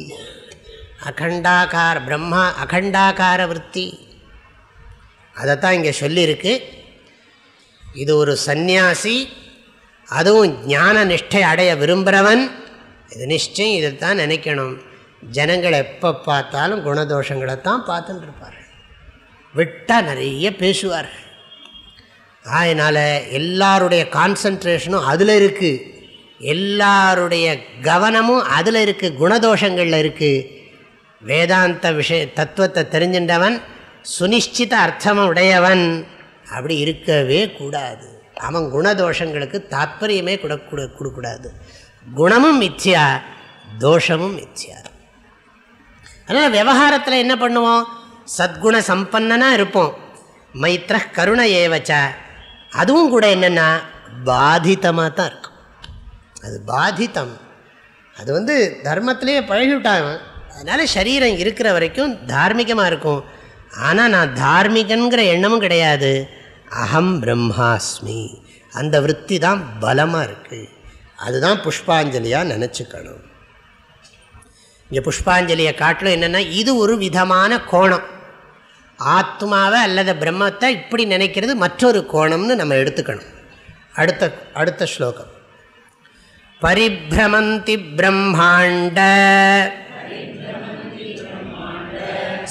அகண்டாக்கார பிரம்மா அகண்டாக்கார விற்பி அதைத்தான் இங்கே சொல்லியிருக்கு. இது ஒரு சந்நியாசி அதுவும் ஞான நிஷ்டை அடைய விரும்புகிறவன் இது நிச்சயம் இதைத்தான் நினைக்கணும். ஜனங்கள் எப்போ பார்த்தாலும் குணதோஷங்களை தான் பார்த்துட்டு இருப்பார். விட்டால் நிறைய பேசுவார். அதனால் எல்லாருடைய கான்சன்ட்ரேஷனும் அதில் இருக்குது எல்லாருடைய கவனமும் அதில் இருக்குது குணதோஷங்களில் இருக்குது வேதாந்த விஷய தத்துவத்தை தெரிஞ்சின்றவன் சுனிஷ்டித அர்த்தம் உடையவன் அப்படி இருக்கவே கூடாது. அவன் குணதோஷங்களுக்கு தாத்பரியமே கொடுக்க கொடுக்கூடாது. குணமும் மித்யா தோஷமும் மித்யா. அதனால் விவகாரத்தில் என்ன பண்ணுவோம்? சத்குண சம்பன்னனாக இருப்போம். மைத்திர கருண ஏவச்ச அதுவும் கூட என்னென்னா பாதித்தமாக தான் இருக்கும். அது பாதித்தம். அது வந்து தர்மத்திலேயே பழகிவிட்டாங்க. அதனால் சரீரம் இருக்கிற வரைக்கும் தார்மீகமாக இருக்கும். ஆனால் நான் தார்மீகங்கிற எண்ணமும் கிடையாது. அகம் பிரம்மாஸ்மி. அந்த விற்பி தான் பலமாக இருக்குது அதுதான் புஷ்பாஞ்சலியாக நினச்சிக்கணும். இங்கே புஷ்பாஞ்சலியை காட்டிலும் என்னென்னா இது ஒரு விதமான கோணம். ஆத்மாவை அல்லது பிரம்மத்தை இப்படி நினைக்கிறது மற்றொரு கோணம்னு நம்ம எடுத்துக்கணும். அடுத்த அடுத்த ஸ்லோகம். பரிபிரமந்தி பிரம்மாண்ட.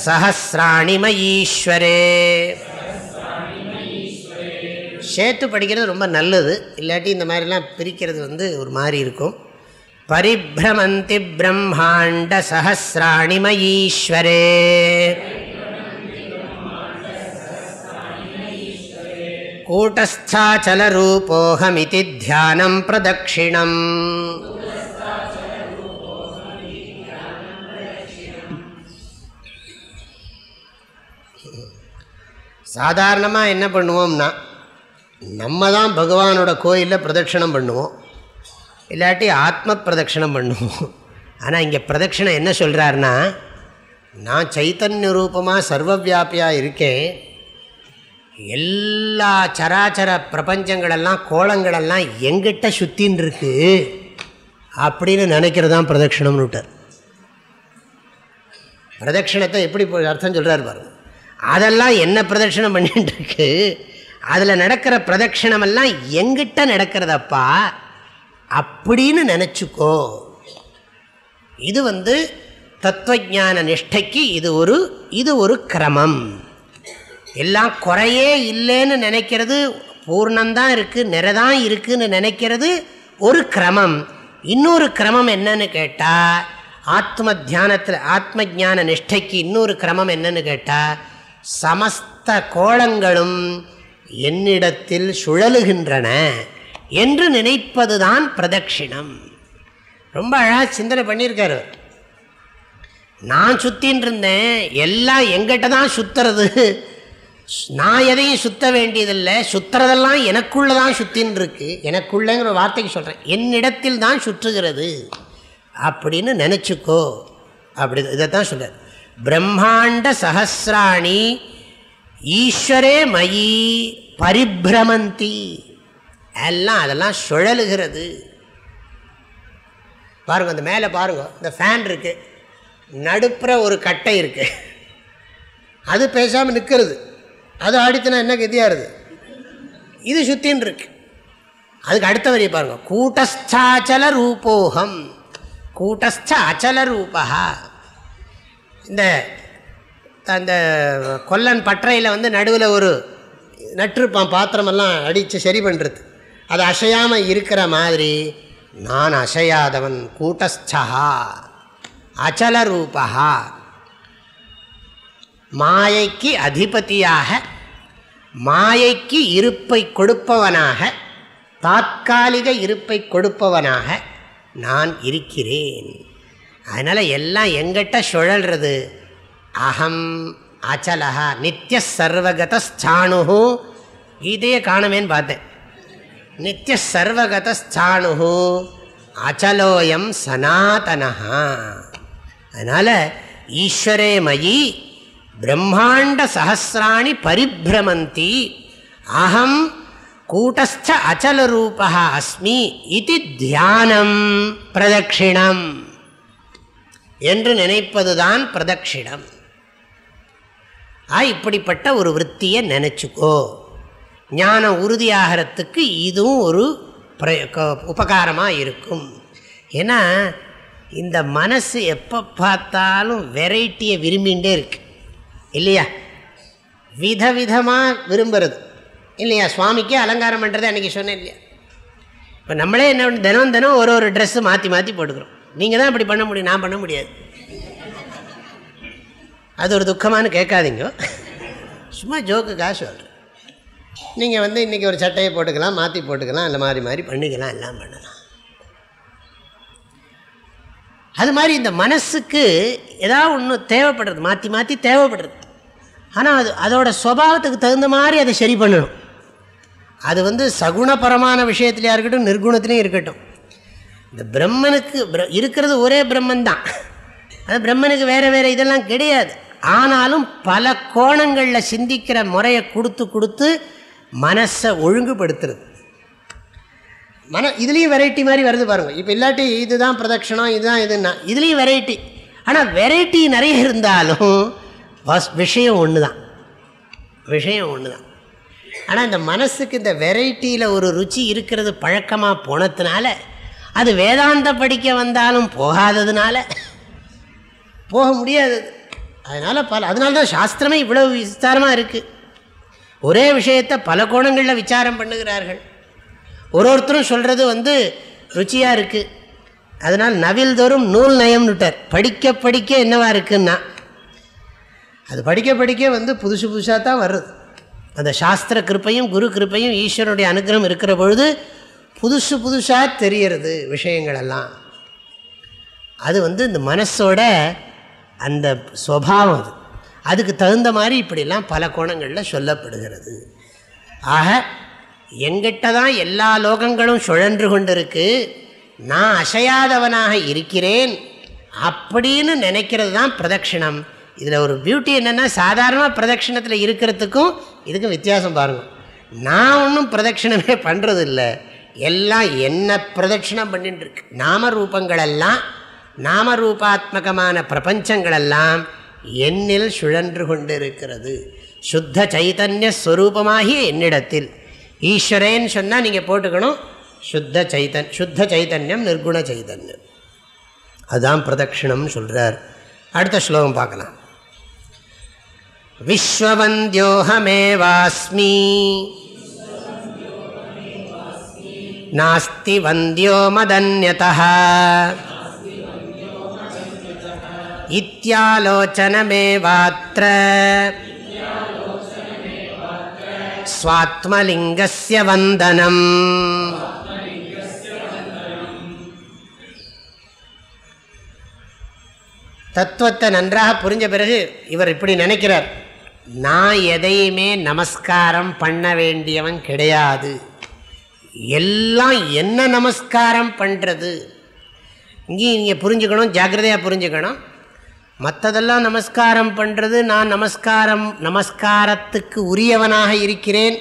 சஹசிராணி மயீஸ்வரே. சேர்த்து படிக்கிறது ரொம்ப நல்லது. இல்லாட்டி இந்த மாதிரிலாம் பிரிக்கிறது வந்து ஒரு மாதிரி இருக்கும். பரிபிரமந்தி பிரம்மாண்ட சஹசிராணி மயீஸ்வரே. கூட்டஸ்தாச்சலரூபோகமிதி தியானம் பிரதட்சிணம் சாதாரணமாக என்ன பண்ணுவோம்னா நம்ம தான் பகவானோட கோயிலில் பிரதட்சணம் பண்ணுவோம். இல்லாட்டி ஆத்ம பிரதட்சணம் பண்ணுவோம். ஆனால் இங்கே பிரதட்சணம் என்ன சொல்கிறாருன்னா நான் சைத்தன்ய ரூபமாக சர்வவியாபியாக இருக்கேன். எல்லா சராச்சர பிரபஞ்சங்களெல்லாம் கோலங்களெல்லாம் எங்கிட்ட சுத்தின்னு இருக்கு அப்படின்னு நினைக்கிறது தான் பிரதட்சிணம்னு விட்டார். பிரதட்சிணத்தை எப்படி அர்த்தம் சொல்கிறார் பாருங்க. அதெல்லாம் என்ன பிரதட்சிணம் பண்ணிட்டு இருக்கு அதில் நடக்கிற பிரதட்சிணமெல்லாம் எங்கிட்ட நடக்கிறதப்பா? அப்படின்னு நினச்சிக்கோ. இது வந்து தத்துவஜான நிஷ்டைக்கு இது ஒரு இது ஒரு கிரமம். எல்லாம் குறையே இல்லைன்னு நினைக்கிறது பூர்ணந்தான் இருக்குது நிறைதான் இருக்குதுன்னு நினைக்கிறது ஒரு கிரமம். இன்னொரு கிரமம் என்னன்னு கேட்டால் ஆத்ம தியானத்தில் ஆத்ம ஜான நிஷ்டைக்கு இன்னொரு கிரமம் என்னன்னு கேட்டால் சமஸ்த கோலங்களும் என்னிடத்தில் சுழலுகின்றன என்று நினைப்பதுதான் பிரதட்சிணம். ரொம்ப அழகாக சிந்தனை பண்ணியிருக்காரு. நான் சுற்றின்னு இருந்தேன் எல்லாம் எங்கிட்ட தான் சுத்துறது. நான் எதையும் சுத்த வேண்டியதில்லை சுத்துறதெல்லாம் எனக்குள்ளே தான் சுத்தின்னு இருக்கு எனக்குள்ளேங்கிற வார்த்தைக்கு சொல்கிறேன் என்னிடத்தில் தான் சுற்றுகிறது. அப்படின்னு நினச்சிக்கோ. அப்படி இதைத்தான் சொல்கிறார் பிரம்மாண்ட சஹசிராணி ஈஸ்வரே மயி பரிபிரமந்தி. எல்லாம் அதெல்லாம் சுழலுகிறது. பாருங்கள் அந்த மேலே பாருங்கள் இந்த ஃபேன் இருக்குது நடுப்புற ஒரு கட்டை இருக்குது அது பேசாமல் நிற்கிறது அது ஆடித்தனா என்ன கதியாருது இது சுத்தின்னு இருக்கு. அதுக்கு அடுத்த வரியை பாருங்க. கூட்டஸ்தாச்சல ரூபோகம். கூட்டஸ்த அச்சல ரூபா இந்த அந்த கொல்லன் பற்றையில் வந்து நடுவில் ஒரு நட்டிருப்பான் பாத்திரமெல்லாம் அடித்து சரி பண்ணுறது அது அசையாமல் இருக்கிற மாதிரி நான் அசையாதவன் கூட்டஸ்தா அச்சல ரூபா மாயைக்கு அதிபதியாக மாயைக்கு இருப்பை கொடுப்பவனாக தாத்காலிக இருப்பை கொடுப்பவனாக நான் இருக்கிறேன். அதனால் எல்லாம் எங்கிட்ட சுழல்றது. அகம் அச்சலகா நித்திய சர்வகதாணு கீதையை காணமேன்னு பார்த்தேன். நித்திய சர்வகதாணு அச்சலோயம் சனாதனஹா. அதனால் ஈஸ்வரே மயி பிரம்மாண்ட சகசிராணி பரிபிரமந்தி. அகம் கூட்டஸ்த அச்சலரூபா அஸ்மி இது தியானம் பிரதட்சிணம் என்று நினைப்பதுதான் பிரதட்சிணம் ஆ இப்படிப்பட்ட ஒரு விற்த்தியை நினச்சிக்கோ. ஞானம் உறுதியாகிறதுக்கு இதுவும் ஒரு உபகாரமாக இருக்கும். ஏன்னா இந்த மனசு எப்போ பார்த்தாலும் வெரைட்டியை விரும்பிகிட்டே இருக்கு. இல்லையா? விதவிதமாக விரும்புறது. இல்லையா? சுவாமிக்கே அலங்காரம் பண்ணுறது அன்றைக்கி சொன்னேன் இல்லையா? இப்போ நம்மளே என்ன தினம் தினம் ஒரு ஒரு ட்ரெஸ்ஸு மாற்றி மாற்றி போட்டுக்கிறோம். நீங்கள் தான் அப்படி பண்ண முடியும் நான் பண்ண முடியாது. அது ஒரு துக்கமானு கேட்காதீங்க. சும்மா ஜோக்குக்காக சொல்கிறேன் நீங்கள் வந்து இன்றைக்கி ஒரு சட்டையை போட்டுக்கலாம் மாற்றி போட்டுக்கலாம் இல்லை மாறி மாறி பண்ணிக்கலாம் எல்லாம் பண்ணலாம். அது மாதிரி இந்த மனசுக்கு ஏதாவது ஒன்று தேவைப்படுறது மாற்றி மாற்றி தேவைப்படுறது. ஆனால் அது அதோட சுவாவத்துக்கு தகுந்த மாதிரி அதை சரி பண்ணணும். அது வந்து சகுணபரமான விஷயத்துலையாக இருக்கட்டும் நிர்குணத்துலேயும் இருக்கட்டும். இந்த பிரம்மனுக்கு இருக்கிறது ஒரே பிரம்மன் தான் அது பிரம்மனுக்கு வேறு வேறு இதெல்லாம் கிடையாது. ஆனாலும் பல கோணங்களில் சிந்திக்கிற முறையை கொடுத்து கொடுத்து மனசை ஒழுங்குபடுத்துறது. மன இதுலேயும் வெரைட்டி மாதிரி வருது பாருங்கள் இப்போ இல்லாட்டி இதுதான் பிரதட்சணம் இதுதான் இதுன்னா இதுலேயும் வெரைட்டி ஆனால் வெரைட்டி நிறைய இருந்தாலும் வஸ் விஷயம் ஒன்று தான் விஷயம் ஒன்று தான் ஆனால் இந்த மனசுக்கு இந்த வெரைட்டியில் ஒரு ருச்சி இருக்கிறது பழக்கமாக போனதுனால அது வேதாந்த படிக்க வந்தாலும் போகாததுனால போக முடியாது அதனால் பல அதனால தான் சாஸ்திரமே இவ்வளோ விஸ்தாரமாக இருக்குது ஒரே விஷயத்தை பல கோணங்களில் விசாரம் பண்ணுகிறார்கள். ஒரு ஒருத்தரும் சொல்கிறது வந்து ருச்சியாக இருக்குது அதனால் நவில் தோறும் நூல் நயம்னுட்டார். படிக்க படிக்க என்னவாக இருக்குன்னா அது படிக்க படிக்க வந்து புதுசு புதுசாக தான் வருது அந்த சாஸ்திர கிருப்பையும் குரு கிருப்பையும் ஈஸ்வரனுடைய அனுகிரகம் இருக்கிற பொழுது புதுசு புதுசாக தெரிகிறது விஷயங்களெல்லாம். அது வந்து இந்த மனசோட அந்த சுவாவம் அது. அதுக்கு தகுந்த மாதிரி இப்படிலாம் பல கோணங்களில் சொல்லப்படுகிறது. ஆக எங்கிட்ட தான் எல்லா லோகங்களும் சுழன்று கொண்டிருக்கு. நான் அசையாதவனாக இருக்கிறேன் அப்படின்னு நினைக்கிறது தான் பிரதட்சிணம். இதில் ஒரு பியூட்டி என்னென்னா சாதாரணமாக பிரதட்சிணத்தில் இருக்கிறதுக்கும் இதுக்கும் வித்தியாசம் பாருங்கள் நான் ஒன்றும் பிரதட்சிணமே பண்ணுறது இல்லை எல்லாம் என்ன பிரதட்சிணம் பண்ணிட்டு இருக்கு. நாம ரூபங்களெல்லாம் நாமரூபாத்மகமான பிரபஞ்சங்களெல்லாம் என்னில் சுழன்று கொண்டிருக்கிறது. சுத்த சைத்தன்ய ஸ்வரூபமாகிய என்னிடத்தில். ஈஸ்வரேன்னு சொன்னால் நீங்கள் போட்டுக்கணும். சுத்த சைத்தன் சுத்த சைத்தன்யம் நிர்குண சைத்தன்யம் அதுதான் பிரதட்சிணம்னு சொல்கிறார் அடுத்த ஸ்லோகம் பார்க்கலாம். விஸ்வவந்தியோஹமேவாஸ்மி நாஸ்தி வந்தியோ மதன்யதா இத்தியாலோச்சனமேவாத்திர ஸ்வாத்மலிங்கஸ்ய வந்தனம் தத்துவத்தை நன்றாக புரிஞ்ச பிறகு இவர் இப்படி நினைக்கிறார். நான் எதையுமே நமஸ்காரம் பண்ண வேண்டியவன் கிடையாது. எல்லாம் என்ன நமஸ்காரம் பண்ணுறது இங்கேயும் நீங்கள் புரிஞ்சுக்கணும் ஜாக்கிரதையாக புரிஞ்சுக்கணும். மற்றதெல்லாம் நமஸ்காரம் பண்ணுறது நான் நமஸ்காரம் நமஸ்காரத்துக்கு உரியவனாக இருக்கிறேன்.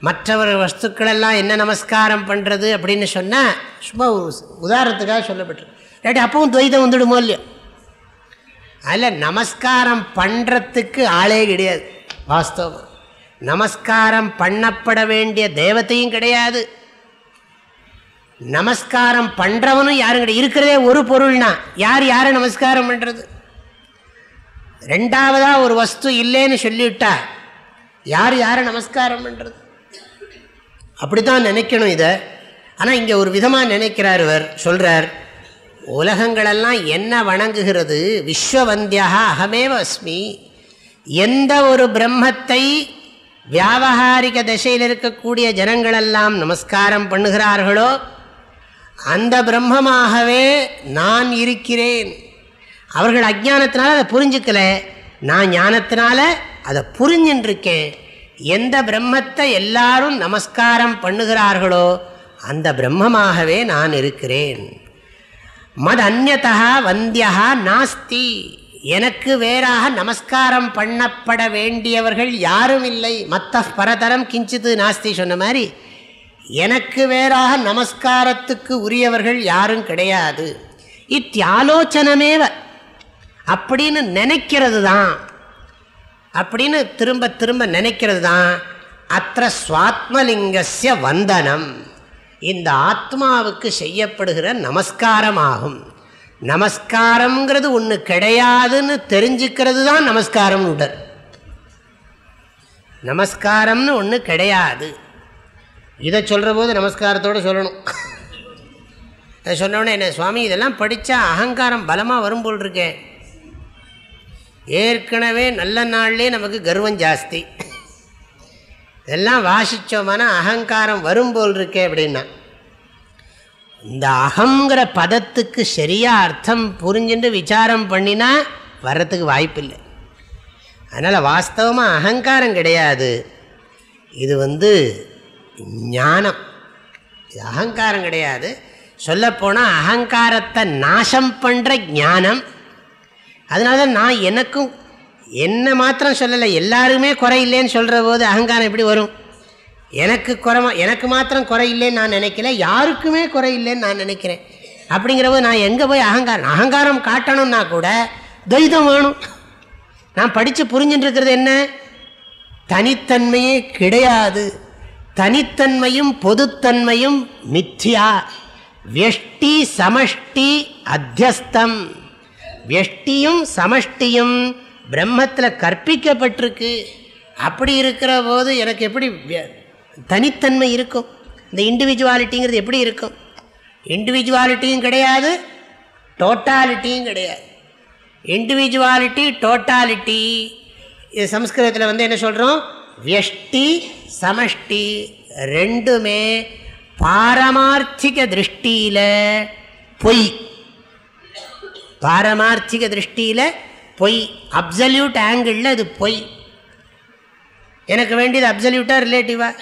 மற்றவர் வஸ்துக்களெல்லாம் என்ன நமஸ்காரம் பண்ணுறது அப்படின்னு சொன்னால் சும்மா உதாரணத்துக்காக சொல்லப்பட்டு இல்லாட்டி அப்பவும் துவைதம் வந்துடுமோ இல்லையோ? அதில் நமஸ்காரம் பண்ணுறதுக்கு ஆளே கிடையாது வாஸ்தவம். நமஸ்காரம் பண்ணப்பட வேண்டிய தேவத்தையும் கிடையாது. நமஸ்காரம் பண்ணுறவனும் யாரும் கிடையாது. இருக்கிறதே ஒரு பொருள்னா யார் யாரை நமஸ்காரம் பண்ணுறது ரெண்டாவதாக ஒரு வஸ்து இல்லைன்னு சொல்லிவிட்டா யார் யாரை நமஸ்காரம் பண்ணுறது அப்படி தான் நினைக்கணும் இதை. ஆனால் இங்கே ஒரு விதமாக நினைக்கிறார் இவர் சொல்கிறார் உலகங்களெல்லாம் என்ன வணங்குகிறது? விஸ்வவந்தியா அகமேவ அஸ்மி. எந்த ஒரு பிரம்மத்தை வியாபகாரிக தசையில் இருக்கக்கூடிய ஜனங்களெல்லாம் நமஸ்காரம் பண்ணுகிறார்களோ அந்த பிரம்மமாகவே நான் இருக்கிறேன். அவர்கள் அஜானத்தினால அதை புரிஞ்சுக்கல. நான் ஞானத்தினால அதை புரிஞ்சுட்டுருக்கேன் எந்த பிரம்மத்தை எல்லாரும் நமஸ்காரம் பண்ணுகிறார்களோ அந்த பிரம்மமாகவே நான் இருக்கிறேன். மத் அந்நதா வந்தியா நாஸ்தி. எனக்கு வேறாக நமஸ்காரம் பண்ணப்பட வேண்டியவர்கள் யாரும் இல்லை. மத்த பரதரம் கிஞ்சித்து நாஸ்தி சொன்ன மாதிரி எனக்கு வேறாக நமஸ்காரத்துக்கு உரியவர்கள் யாரும் கிடையாது. இத்தியாலோச்சனமேவ அப்படின்னு நினைக்கிறது தான் அப்படின்னு திரும்ப திரும்ப நினைக்கிறது தான் அத்த சுவாத்மலிங்கசிய வந்தனம். இந்த ஆத்மாவுக்கு செய்யப்படுகிற நமஸ்காரமாகும். நமஸ்காரம்ங்கிறது ஒன்று கிடையாதுன்னு தெரிஞ்சுக்கிறது தான் நமஸ்காரம் உடல். நமஸ்காரம்னு ஒன்று கிடையாது. இதை சொல்கிற போது நமஸ்காரத்தோடு சொல்லணும். அதை சொன்னோடனே என்ன சுவாமி இதெல்லாம் படித்தா அகங்காரம் பலமாக வரும் போல் இருக்கேன் ஏற்கனவே நல்ல நாள்லேயே நமக்கு கர்வம் ஜாஸ்தி. இதெல்லாம் வாசித்தோம்னா அகங்காரம் வரும் போல் இருக்கே அப்படின்னா. இந்த அகங்கிற பதத்துக்கு சரியாக அர்த்தம் புரிஞ்சுட்டு விசாரம் பண்ணினா வர்றதுக்கு வாய்ப்பில்லை. அதனால் வாஸ்தவமாக அகங்காரம் கிடையாது. இது வந்து ஞானம். இது அகங்காரம் கிடையாது. சொல்லப்போனால் அகங்காரத்தை நாசம் பண்ணுற ஞானம். அதனால தான் நான் எனக்கும் என்ன மாத்திரம் சொல்லலை எல்லாருமே குறை இல்லைன்னு சொல்கிற போது அகங்காரம் எப்படி வரும்? எனக்கு குறைமா எனக்கு மாத்திரம் குறை இல்லைன்னு நான் நினைக்கல யாருக்குமே குறை இல்லைன்னு நான் நினைக்கிறேன். அப்படிங்கிறப்போ நான் எங்கே போய் அகங்காரம் அகங்காரம் காட்டணும்னா கூட துவைதம் வேணும். நான் படித்து புரிஞ்சுட்டுருக்கிறது என்ன? தனித்தன்மையே கிடையாது. தனித்தன்மையும் பொதுத்தன்மையும் மித்யா வெஷ்டி சமஷ்டி அத்தியஸ்தம். வெஷ்டியும் சமஷ்டியும் பிரம்மத்தில் கற்பிக்கப்பட்டிருக்கு. அப்படி இருக்கிற போது எனக்கு எப்படி தனித்தன்மை இருக்கும்? இந்த இண்டிவிஜுவாலிட்டிங்கிறது எப்படி இருக்கும்? இண்டிவிஜுவாலிட்டியும் கிடையாது டோட்டாலிட்டியும் கிடையாது. இண்டிவிஜுவாலிட்டி டோட்டாலிட்டி இது சம்ஸ்கிருதத்தில் வந்து என்ன சொல்கிறோம் வியஷ்டி சமஷ்டி ரெண்டுமே பாரமார்த்திக திருஷ்டியில் பொய். பாரமார்த்திக திருஷ்டியில் பொய் அப்சல்யூட் ஆங்கிளில் அது பொய். எனக்கு வேண்டியது அப்சல்யூட்டாக ரிலேட்டிவாக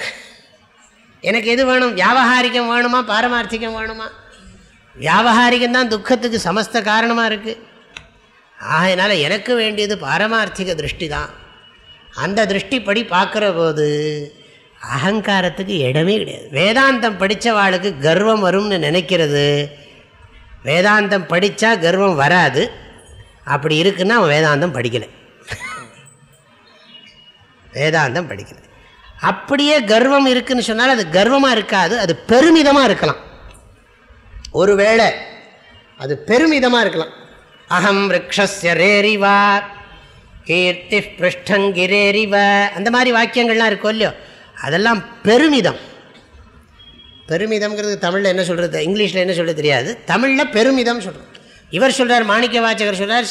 எனக்கு எது வேணும்? வியாபகாரிக்கம் வேணுமா? பாரமார்த்திகம் வேணுமா? வியாபகாரிகம் தான் துக்கத்துக்கு சமஸ்த காரணமாக இருக்குது ஆகையினால் எனக்கு வேண்டியது பாரமார்த்திக திருஷ்டி தான். அந்த திருஷ்டிப்படி பார்க்குற போது அகங்காரத்துக்கு இடமே கிடையாது. வேதாந்தம் படித்தவாளுக்கு கர்வம் வரும்னு நினைக்கிறது வேதாந்தம் படித்தா கர்வம் வராது. அப்படி இருக்குன்னா அவன் வேதாந்தம் படிக்கலை. வேதாந்தம் படிக்கலை. அப்படியே கர்வம் இருக்குதுன்னு சொன்னால் அது கர்வமாக இருக்காது அது பெருமிதமாக இருக்கலாம். ஒருவேளை அது பெருமிதமாக இருக்கலாம். அகம் ரிக்ஷஸ்ய ரேரிவா கீர்த்தி பிருஷ்டங்கிரேரிவ அந்த மாதிரி வாக்கியங்கள்லாம் இருக்கும் இல்லையோ அதெல்லாம் பெருமிதம். பெருமிதம்ங்கிறது தமிழில் என்ன சொல்கிறது இங்கிலீஷில் என்ன சொல்ல தெரியாது. தமிழில் பெருமிதம் சொல்கிறோம் இவர் சொல்கிறார் மாணிக்க வாச்சகர் சொல்கிறார்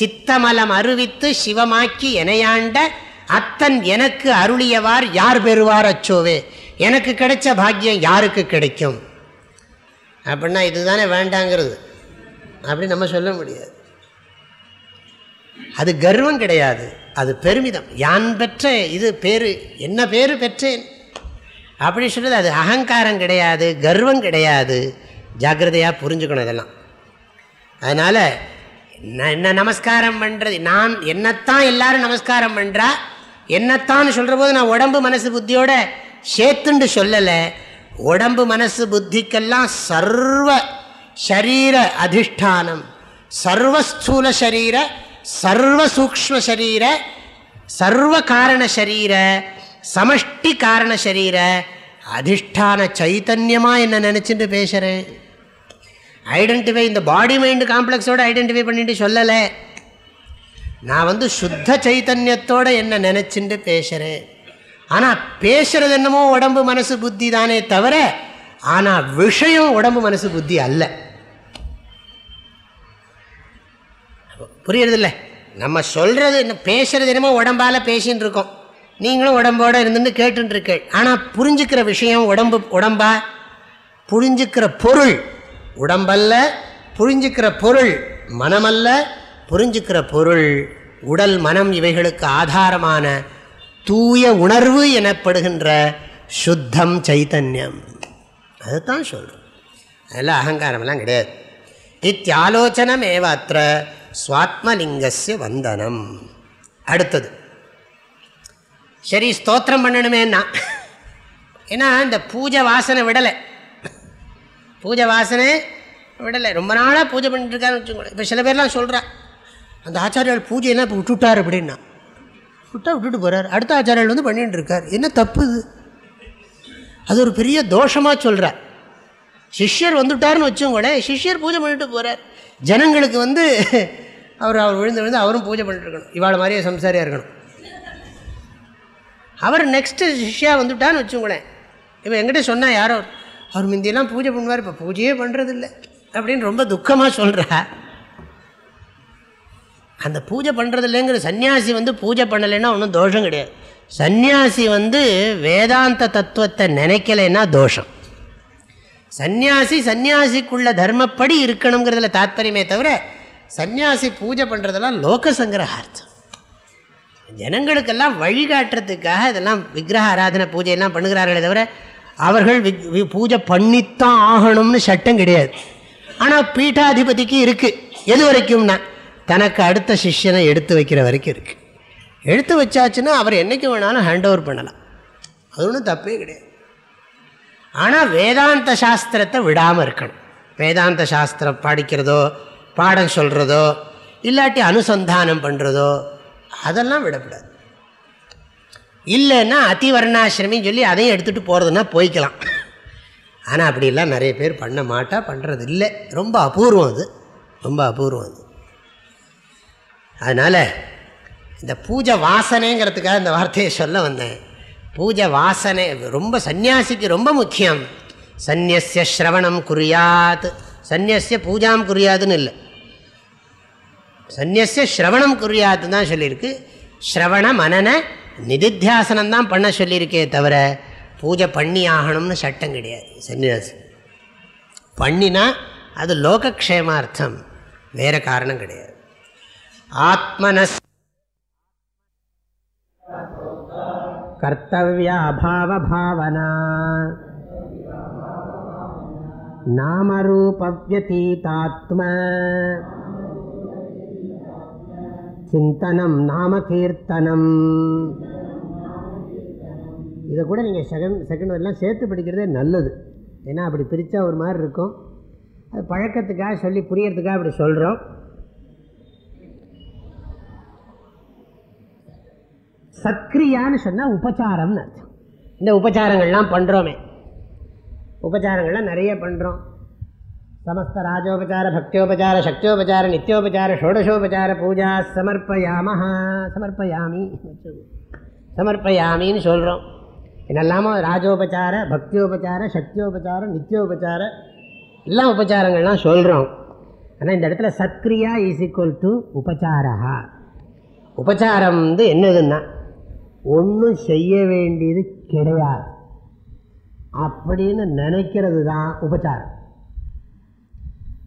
சித்தமலம் அருவித்து சிவமாக்கி எனையாண்ட அத்தன் எனக்கு அருளியவார் யார் பெறுவார் அச்சோவே? எனக்கு கிடைச்ச பாக்கியம் யாருக்கு கிடைக்கும்? அப்படின்னா இதுதானே வேண்டாங்கிறது. அப்படி நம்ம சொல்ல முடியாது. அது கர்வம் கிடையாது. அது பெருமிதம். யான் பெற்ற இது பேரு என்ன பேரு பெற்றேன்? அப்படி சொல்கிறது அது அகங்காரம் கிடையாது கர்வம் கிடையாது. ஜாக்கிரதையாக புரிஞ்சுக்கணும் இதெல்லாம். அதனால் என்ன நமஸ்காரம் பண்ணுறது நான் என்னத்தான் எல்லாரும் நமஸ்காரம் பண்ணுறா என்னத்தான் சொல்கிற போது நான் உடம்பு மனசு புத்தியோட சேர்த்துண்டு சொல்லலை. உடம்பு மனசு புத்திக்கெல்லாம் சர்வ ஷரீர அதிஷ்டானம். சர்வஸ்தூல சரீர சர்வ சூக்ம சர்வ காரண ஷரீர. சமஷ்டி காரண சரீர அதிஷ்டான சைத்தன்யமாக என்ன நினச்சிட்டு பேசுகிறேன் ஐடென்டிஃபை இந்த பாடி மைண்டு காம்ப்ளெக்ஸோடு ஐடென்டிஃபை பண்ணிட்டு சொல்லலை. நான் வந்து சுத்த சைத்தன்யத்தோடு என்ன நினச்சிட்டு பேசுகிறேன் ஆனால் பேசுகிறது என்னமோ உடம்பு மனசு புத்தி தானே தவிர ஆனால் விஷயம் உடம்பு மனசு புத்தி அல்ல. புரியறதில்ல? நம்ம சொல்கிறது என்ன பேசுகிறது என்னமோ உடம்பால் பேசின்னு இருக்கோம் நீங்களும் உடம்போடு இருந்துட்டு கேட்டுருக்கேள் ஆனால் புரிஞ்சுக்கிற விஷயம் உடம்பு உடம்பா? புரிஞ்சுக்கிற பொருள் உடம்பல்ல புரிஞ்சுக்கிற பொருள் மனமல்ல புரிஞ்சுக்கிற பொருள் உடல் மனம் இவைகளுக்கு ஆதாரமான தூய உணர்வு எனப்படுகின்ற சுத்தம் சைத்தன்யம். அதுதான் சொல்கிறோம் அதெல்லாம் அகங்காரமெல்லாம் கிடையாது. இத்தியாலோச்சனம் ஏவாத்திர சுவாத்மலிங்கஸ்ய வந்தனம். அடுத்தது. சரி ஸ்தோத்திரம் பண்ணணுமேன்னா ஏன்னா இந்த பூஜை வாசனை விடலை. பூஜை வாசனை விடலை. ரொம்ப நாளாக பூஜை பண்ணிட்டுருக்காருன்னு வச்சுக்கோங்க இப்போ சில பேர்லாம் சொல்கிறா அந்த ஆச்சாரியால் பூஜையெல்லாம் இப்போ விட்டுவிட்டார் அப்படின்னா. விட்டா விட்டுட்டு போகிறார் அடுத்த ஆச்சாரியால் வந்து பண்ணிட்டு இருக்கார். என்ன தப்பு இது? அது ஒரு பெரிய தோஷமாக சொல்கிறார் சிஷ்யர் வந்துவிட்டார்னு வச்சோங்கூட சிஷ்யர் பூஜை பண்ணிட்டு போகிறார் ஜனங்களுக்கு வந்து அவர் அவர் விழுந்து விழுந்து அவரும் பூஜை பண்ணிட்டு இருக்கணும். இவாள் மாதிரியே சம்சாரியாக இருக்கணும். அவர் நெக்ஸ்ட்டு சிஷ்யா வந்துவிட்டான்னு வச்சுங்களேன் இப்போ எங்கிட்ட சொன்னால் யாரோ அவர் முந்தியெல்லாம் பூஜை பண்ணுவார் இப்போ பூஜையே பண்ணுறதில்ல அப்படின்னு ரொம்ப துக்கமாக சொல்கிறா அந்த பூஜை பண்ணுறதில்லைங்கிற சன்னியாசி வந்து பூஜை பண்ணலைன்னா ஒன்றும் தோஷம் கிடையாது. சந்நியாசி வந்து வேதாந்த தத்துவத்தை நினைக்கலைன்னா தோஷம். சந்நியாசி சந்நியாசிக்குள்ள தர்மப்படி இருக்கணுங்கிறதுல தாத்பரியமே தவிர சந்நியாசி பூஜை பண்ணுறதெல்லாம் லோக சங்கிரகார்த்தம் ஜனங்களுக்கெல்லாம் வழிகாட்டுறதுக்காக இதெல்லாம் விக்கிரக ஆராதனை பூஜையெல்லாம் பண்ணுகிறார்களே தவிர அவர்கள் பூஜை பண்ணித்தான் ஆகணும்னு சட்டம் கிடையாது. ஆனால் பீட்டாதிபதிக்கு இருக்குது எது வரைக்கும்னா தனக்கு அடுத்த சிஷ்யனை எடுத்து வைக்கிற வரைக்கும் இருக்குது எடுத்து வச்சாச்சுன்னா அவர் என்றைக்கு வேணாலும் ஹேண்ட் ஓவர் பண்ணலாம். அது ஒன்றும் தப்பே கிடையாது. ஆனால் வேதாந்த சாஸ்திரத்தை விடாமல் இருக்கணும். வேதாந்த சாஸ்திரம் படிக்கிறதோ பாடம் சொல்கிறதோ இல்லாட்டி அனுசந்தானம் பண்ணுறதோ அதெல்லாம் விடக்கூடாது. இல்லைன்னா அதிவர்ணாசிரமின்னு சொல்லி அதையும் எடுத்துகிட்டு போகிறதுனா போய்க்கலாம். ஆனால் அப்படிலாம் நிறைய பேர் பண்ண மாட்டா பண்ணுறது இல்லை. ரொம்ப அபூர்வம் அது. ரொம்ப அபூர்வம் அது. அதனால் இந்த பூஜை வாசனைங்கிறதுக்காக இந்த வார்த்தையை சொல்ல வந்தேன். பூஜை வாசனை ரொம்ப சந்நியாசிக்கு ரொம்ப முக்கியம். சந்நியசிய ஸ்ரவணம் குறியாத். சந்நியசிய பூஜாம் குறியாதுன்னு இல்லை. சந்நியசிய ஸ்ரவணம் குறியாத்துன்னு தான் சொல்லியிருக்கு. ஸ்ரவண மனன நிதித்தியாசனம் தான் பண்ண சொல்லியிருக்கே தவிர பூஜை பண்ணி ஆகணும்னு சட்டம் கிடையாது. சன்னியாசி பண்ணினா அது லோகக்ஷேமார்த்தம் வேறு காரணம் கிடையாது. ஆத்மனஸ் கர்த்தவியா அபாவ பாவனா. நாமரூபவியதீதாத்ம. சிந்தனம் நாம கீர்த்தனம் இதை கூட நீங்கள் செகண்ட் செகண்ட் வரலாம் சேர்த்து படிக்கிறதே நல்லது. ஏன்னா அப்படி பிரித்தா ஒரு மாதிரி இருக்கும். அது பழக்கத்துக்காக சொல்லி புரியறதுக்காக அப்படி சொல்கிறோம் சக்ரியான்னு சொன்னால் உபச்சாரம்னு அர்த்தம். இந்த உபச்சாரங்கள்லாம் பண்ணுறோமே உபச்சாரங்கள்லாம் நிறைய பண்ணுறோம் சமஸ்த ராஜோபச்சார பக்தியோபச்சார சக்தியோபச்சார நித்தியோபச்சார ஷோடசோபச்சார பூஜா சமர்ப்பயாமஹா சமர்ப்பயாமி சமர்ப்பயாமின்னு சொல்கிறோம் என்னெல்லாமோ ராஜோபச்சார பக்தியோபச்சார சக்தியோபச்சார நித்தியோபச்சார எல்லா உபச்சாரங்கள்லாம் சொல்கிறோம் ஆனால் இந்த இடத்துல சத்ரியா இஸ் ஈக்குவல் டு உபச்சாரா உபச்சாரம் வந்து என்னதுன்னா ஒன்றும் செய்ய வேண்டியது கிடையாது. அப்படின்னு நினைக்கிறது தான் உபச்சாரம்.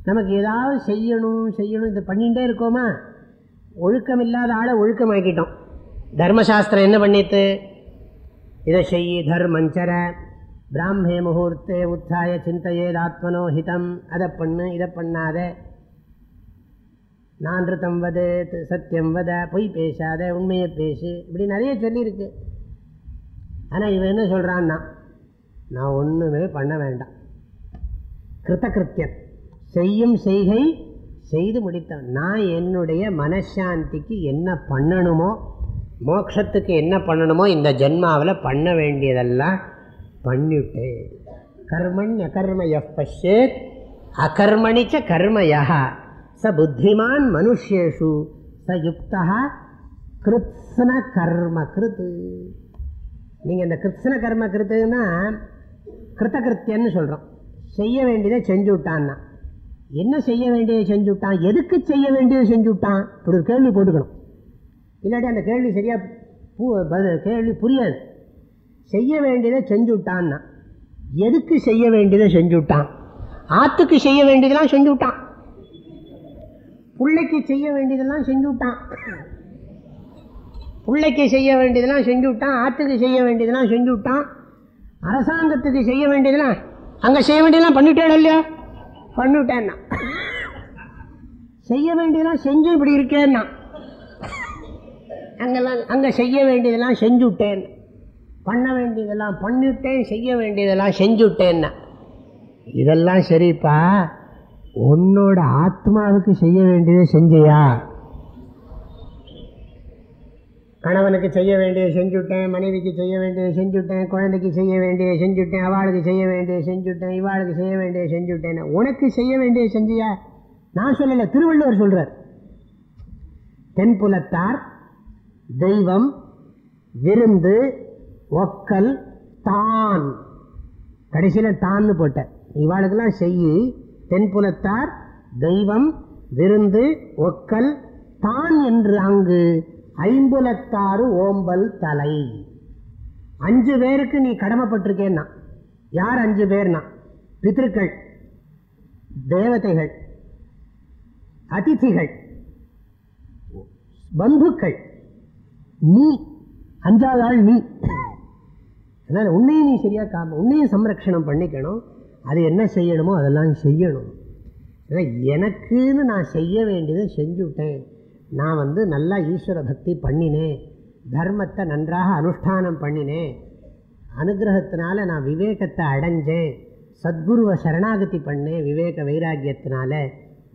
நமக்கு ஏதாவது செய்யணும் செய்யணும் இதை பண்ணிகிட்டே இருக்கோமா? ஒழுக்கம் இல்லாத ஆளை ஒழுக்கமாக்கிட்டோம். தர்மசாஸ்திரம் என்ன பண்ணிட்டு இதை செய்யி தர்மஞ்சர பிராமே முகூர்த்தே உத்தாய சிந்தையேதாத்மனோ ஹிதம். அதை பண்ணு இதை பண்ணாத. நான்றுத்தம் வது சத்தியம் வத. பொய் பேசாத உண்மையை பேசு. இப்படி நிறைய சொல்லியிருக்கு. ஆனால் இவன் என்ன சொல்கிறான்னா நான் ஒன்றுமே பண்ண வேண்டாம். கிருத்தகிருத்தியம். செய்யும் செய்கை செய்து முடித்தான். நான் என்னுடைய மனசாந்திக்கு என்ன பண்ணணுமோ மோட்சத்துக்கு என்ன பண்ணணுமோ இந்த ஜென்மாவில் பண்ண வேண்டியதெல்லாம் பண்ணிவிட்டேன் கர்மண் அகர்மய பஷேத் அகர்மணிச்ச கர்மயா ச புத்திமான் மனுஷேஷு ச யுக்தா கிருத்ஸ்ன கர்ம கிருத்து. நீங்கள் இந்த கிருத்ஸ்ன கர்ம கிருத்துன்னா கிருத்தகிருத்தியன்னு சொல்கிறோம் செய்ய வேண்டியதை செஞ்சு விட்டான்னா. என்ன செய்ய வேண்டியதை செஞ்சுட்டான்? எதுக்கு செய்ய வேண்டியதை செஞ்சுட்டான்? இப்படி ஒரு கேள்வி போட்டுக்கணும். இல்லாட்டி அந்த கேள்வி சரியாக பூ கேள்வி புரியாது. செய்ய வேண்டியதை செஞ்சுட்டான்னா எதுக்கு செய்ய வேண்டியதை செஞ்சுட்டான்? ஆற்றுக்கு செய்ய வேண்டியதெல்லாம் செஞ்சுட்டான். பிள்ளைக்கு செய்ய வேண்டியதெல்லாம் செஞ்சுட்டான். பிள்ளைக்கு செய்ய வேண்டியதெல்லாம் செஞ்சுட்டான். ஆற்றுக்கு செய்ய வேண்டியதெல்லாம் செஞ்சுட்டான். அரசாங்கத்துக்கு செய்ய வேண்டியதெல்லாம் அங்கே செய்ய வேண்டியதெல்லாம் பண்ணிட்டேன் இல்லையா? பண்ணிவிட்டேன்னா செய்ய வேண்டியதெல்லாம் செஞ்சு இப்படி இருக்கேன்னா. அங்கெல்லாம் அங்கே செய்ய வேண்டியதெல்லாம் செஞ்சு விட்டேன் பண்ண வேண்டியதெல்லாம் பண்ணிவிட்டேன் செய்ய வேண்டியதெல்லாம் செஞ்சு விட்டேன்னா இதெல்லாம் சரிப்பா. உன்னோட ஆத்மாவுக்கு செய்ய வேண்டியதை செஞ்சியா? கணவனுக்கு செய்ய வேண்டிய செஞ்சுட்டேன் மனைவிக்கு செய்ய வேண்டிய செஞ்சுட்டேன் குழந்தைக்கு செய்ய வேண்டிய செஞ்சுட்டேன் அவளுக்கு செய்ய வேண்டிய செஞ்சுட்டேன் இவாளுக்கு செய்ய வேண்டிய செஞ்சுட்டேன் உனக்கு செய்ய வேண்டிய செஞ்சியா? நான் சொல்லலை திருவள்ளுவர் சொல்கிறார் தென்புலத்தார் தெய்வம் விருந்து ஒக்கல் தான். கடைசியில் தான்னு போட்ட இவாளுக்கெல்லாம் செய்யி தென்புலத்தார் தெய்வம் விருந்து ஒக்கல் தான் என்று அங்கு ஐம்புலத்தாறு ஓம்பல் தலை. அஞ்சு பேருக்கு நீ கடமைப்பட்டிருக்கேன்னா. யார் அஞ்சு பேர்னா? பித்திருக்கள் தேவதைகள் அதிதிகள் பந்துக்கள். நீ அஞ்சாவது ஆள் நீ. அதனால் உன்னையும் நீ சரியாக காப்ப உன்னையும் சம்ரக்ஷணம் பண்ணிக்கணும். அது என்ன செய்யணுமோ அதெல்லாம் செய்யணும். ஏன்னா எனக்குன்னு நான் செய்ய வேண்டியதை செஞ்சுவிட்டேன் நான் வந்து நல்லா ஈஸ்வர பக்தி பண்ணினேன் தர்மத்தை நன்றாக அனுஷ்டானம் பண்ணினேன் அனுகிரகத்தினால நான் விவேகத்தை அடைஞ்சேன் சத்குருவை சரணாகதி பண்ணேன் விவேக வைராக்கியத்தினால.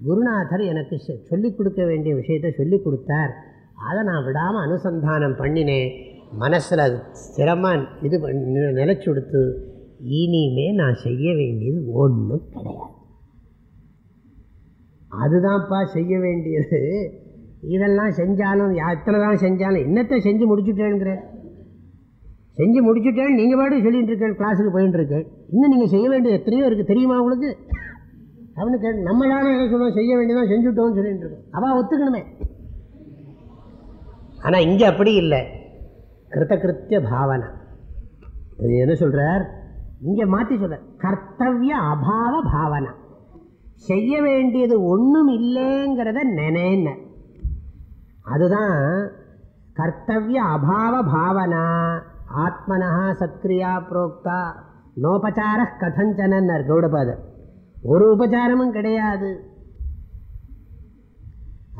குருநாதர் எனக்கு சொல்லிக் கொடுக்க வேண்டிய விஷயத்தை சொல்லிக் கொடுத்தார். அதை நான் விடாமல் அனுசந்தானம் பண்ணினேன் மனசில் அது ஸ்திரமாக இது நிலச்சி கொடுத்து இனிமே நான் செய்ய வேண்டியது ஒன்றும் கிடையாது. அதுதான்ப்பா செய்ய வேண்டியது. இதெல்லாம் செஞ்சாலும் எத்தனை தான் செஞ்சாலும் என்னத்தை செஞ்சு முடிச்சுட்டேங்கிற செஞ்சு முடிச்சுட்டேன் நீங்கள் பாட்டு சொல்லிகிட்டு இருக்கேன் கிளாஸுக்கு போயின்னு இருக்கேன். இன்னும் நீங்கள் செய்ய வேண்டியது எத்தனையோ இருக்குது தெரியுமா உங்களுக்கு? அவனு கே நம்மளால என்ன சொல்லுவோம் செய்ய வேண்டியதான் செஞ்சுட்டோம்னு சொல்லிட்டு இருக்கோம். அவள் ஒத்துக்கணுமே. ஆனால் இங்கே அப்படி இல்லை. கிருத்தகிருத்திய பாவனை. அது என்ன சொல்கிறார் இங்கே மாற்றி சொல்கிறார் கர்த்தவிய அபாவ பாவனை. செய்ய வேண்டியது ஒன்றும் இல்லைங்கிறத நினைன அதுதான் கர்த்தவிய அபாவ பாவனா ஆத்மனா சத்கிரியா புரோக்தா. நோபச்சார கதஞ்சனர் கௌடபாதர். ஒரு உபச்சாரமும் கிடையாது.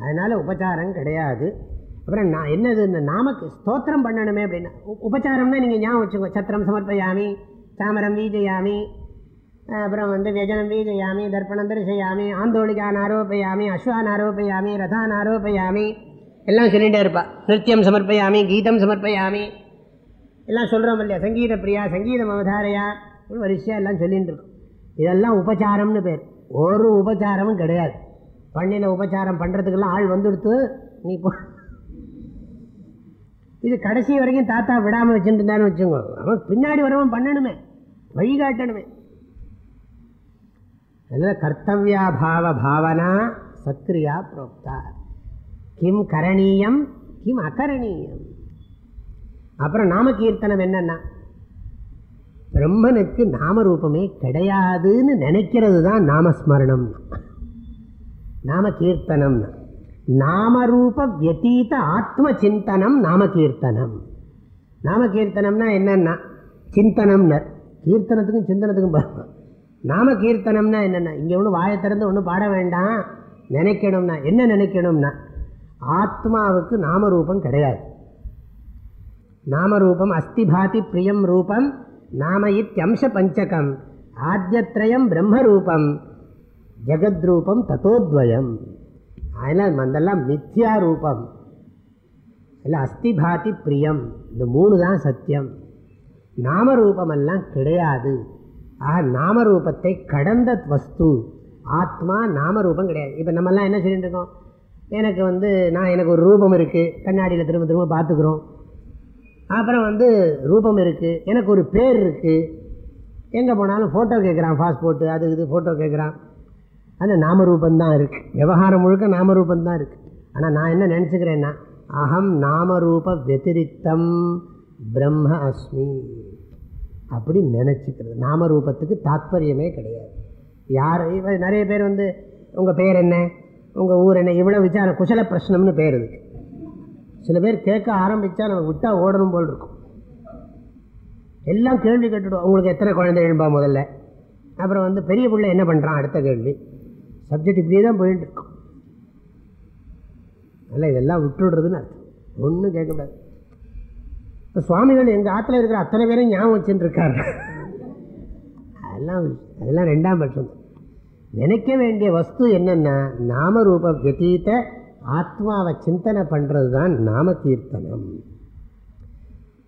அதனால் உபச்சாரம் கிடையாது. அப்புறம் நான் என்னது இந்த நாமக்கு ஸ்தோத்திரம் பண்ணணுமே அப்படின்னா. உபச்சாரம்னா நீங்கள் ஞாபகம் வச்சுக்கோ. சத்திரம் சமர்ப்பயாமி சாமரம் வீஜயாமி அப்புறம் வந்து வியஜனம் வீஜயாமி தர்ப்பணம் தரிசயாமி ஆந்தோளிகான் ஆரோப்பயாமி அஸ்வான் ஆரோப்பயாமி ரதான் ஆரோப்பயாமி எல்லாம் சொல்லிகிட்டே இருப்பா. நிருத்தியம் சமர்ப்பயாமி கீதம் சமர்ப்பயாமி. எல்லாம் சொல்கிறோம் இல்லையா? சங்கீத பிரியா சங்கீதம் அவதாரையா? ஒரு வரிசையாக எல்லாம் சொல்லிகிட்டு இருக்கோம். இதெல்லாம் உபச்சாரம்னு பேர். ஒரு உபச்சாரமும் கிடையாது. பண்ணின உபச்சாரம் பண்ணுறதுக்கெல்லாம் ஆள் வந்துடுத்து நீ போ. இது கடைசி வரைக்கும் தாத்தா விடாமல் வச்சுட்டு இருந்தான்னு வச்சுக்கோ அவன் பின்னாடி வரவன் பண்ணணுமே. வழிகாட்டணுமே அதனால் கர்த்தவியாபாவ பாவனா சத்ரியா புரோக்தா. கிம் கரணீயம் கிம் அகரணீயம். அப்புறம் நாம கீர்த்தனம் என்னன்னா பிரம்மனுக்கு நாமரூபமே கிடையாதுன்னு நினைக்கிறது தான் நாமஸ்மரணம். நாம கீர்த்தனம் நாமரூப வியதீத ஆத்ம சிந்தனம் நாம கீர்த்தனம் நாம கீர்த்தனம்னா என்னன்னா சிந்தனம்னர் கீர்த்தனத்துக்கும் சிந்தனத்துக்கும் பார்ப்போம் நாம கீர்த்தனம்னா என்னென்ன இங்கே ஒன்றும் வாயை திறந்து ஒன்றும் பாட வேண்டாம். நினைக்கணும்னா என்ன நினைக்கணும்னா ஆத்மாவுக்கு நாமரூபம் கிடையாது. நாமரூபம் அஸ்தி பாதி பிரியம் ரூபம் நாம இத்தியம்ச பஞ்சகம் ஆத்தியத்ரயம் பிரம்மரூபம் ஜெகத்ரூபம் தத்தோத்வயம். அதனால் அதெல்லாம் மித்யா ரூபம். இல்லை அஸ்தி பாதி பிரியம் இந்த மூணு தான் சத்தியம். நாமரூபமெல்லாம் கிடையாது. ஆக நாமரூபத்தை கடந்த வஸ்து ஆத்மா நாமரூபம் கிடையாது. இப்போ நம்மெல்லாம் என்ன சொல்லிட்டு இருக்கோம்? எனக்கு வந்து நான் எனக்கு ஒரு ரூபம் இருக்குது கண்ணாடியில் திரும்ப திரும்ப பார்த்துக்குறோம். அப்புறம் வந்து ரூபம் இருக்குது எனக்கு ஒரு பேர் இருக்குது எங்கே போனாலும் ஃபோட்டோ கேட்குறான் பாஸ்போர்ட்டு அது இது ஃபோட்டோ கேட்குறான் அந்த நாமரூபந்தான் இருக்குது விவகாரம் முழுக்க நாமரூபந்தான் இருக்குது ஆனால் நான் என்ன நினச்சிக்கிறேன்னா அகம் நாமரூப வெத்திரித்தம் பிரம்ம அஸ்மி. அப்படி நினச்சிக்கிறது. நாமரூபத்துக்கு தாத்பரியமே கிடையாது. யார் நிறைய பேர் வந்து உங்கள் பேர் என்ன? உங்கள் ஊர் என்ன இவ்வளோ விசாரம் குசல பிரச்சனம்னு பேர் இதுக்கு சில பேர் கேட்க ஆரம்பித்தா நம்ம விட்டால் ஓடணும் போல் இருக்கும். எல்லாம் கேள்வி கேட்டுடுவோம். உங்களுக்கு எத்தனை குழந்தை எழும்பா முதல்ல? அப்புறம் வந்து பெரிய பிள்ளை என்ன பண்ணுறான் அடுத்த கேள்வி. சப்ஜெக்ட் இப்படியே தான் போயிட்டு இருக்கும். அதில் இதெல்லாம் விட்டுடுறதுன்னு அர்த்தம். ஒன்றும் கேட்கக்கூடாது இப்போ சுவாமிகள் எங்கள் ஆற்றுல இருக்கிற அத்தனை பேரும் ஞாபகம் வச்சுட்டு இருக்காரு. அதெல்லாம் அதெல்லாம் ரெண்டாம் பட்சம். நினைக்க வேண்டிய வஸ்து என்னென்னா நாமரூப வியதீத ஆத்மாவை சிந்தனை பண்ணுறது தான் நாம கீர்த்தனம்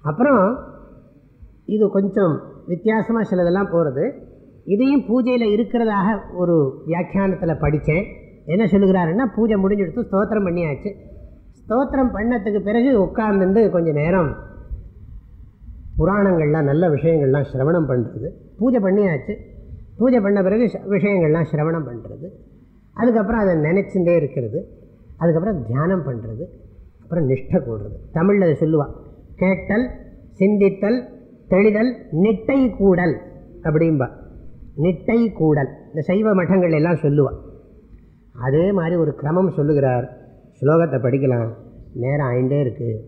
அப்புறம் இது கொஞ்சம் வித்தியாசமாக சிலதெல்லாம் போகிறது இதையும் பூஜையில் இருக்கிறதாக ஒரு வியாக்கியானத்தில் படித்தேன் என்ன சொல்லுகிறாருன்னா பூஜை முடிஞ்செடுத்து ஸ்தோத்திரம் பண்ணியாச்சு. ஸ்தோத்திரம் பண்ணத்துக்கு பிறகு உட்கார்ந்துட்டு கொஞ்சம் நேரம் புராணங்கள்லாம் நல்ல விஷயங்கள்லாம் சிரவணம் பண்ணுறது பூஜை பண்ணியாச்சு. பூஜை பண்ண பிறகு விஷயங்கள்லாம் சிரவணம் பண்ணுறது அதுக்கப்புறம் அதை நினச்சிட்டே இருக்கிறது. அதுக்கப்புறம் தியானம் பண்ணுறது அப்புறம் நிஷ்டை கூடுறது. தமிழில் அதை சொல்லுவாள் கேட்டல் சிந்தித்தல் தெளிதல் நிட்டை கூடல் அப்படிம்பா. நிட்டை கூடல். இந்த சைவ மட்டங்கள் எல்லாம் சொல்லுவாள் அதே மாதிரி ஒரு கிரமம் சொல்லுகிறார். ஸ்லோகத்தை படிக்கலாம். நேரம் ஆயிண்டே இருக்குது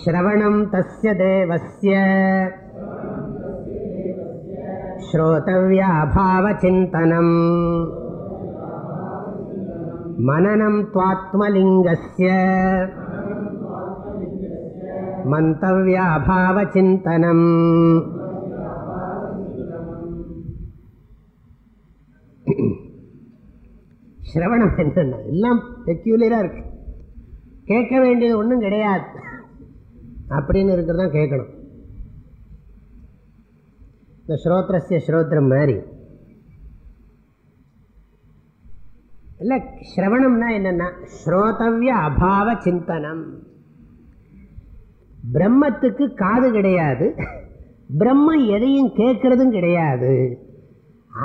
ஸ்ரவணம் தஸ்ய தேவஸ்ய. श्रोतव्याभावचिन्तनम् मननं त्वात्मलिङ्गस्य मन्तव्याभावचिन्तनम् சிரவணம் என்னென்ன எல்லாம் பெக்யூலியராக இருக்கு கேட்க வேண்டியது ஒன்றும் கிடையாது அப்படின்னு இருக்கிறது தான் கேட்கணும் இந்த ஸ்ரோத்திரஸ்ய ஸ்ரோத்திரம் மாதிரி. இல்லை ஸ்ரவணம்னா என்னென்னா ஸ்ரோதவிய அபாவ சிந்தனம். பிரம்மத்துக்கு காது கிடையாது. பிரம்மம் எதையும் கேட்கறதும் கிடையாது.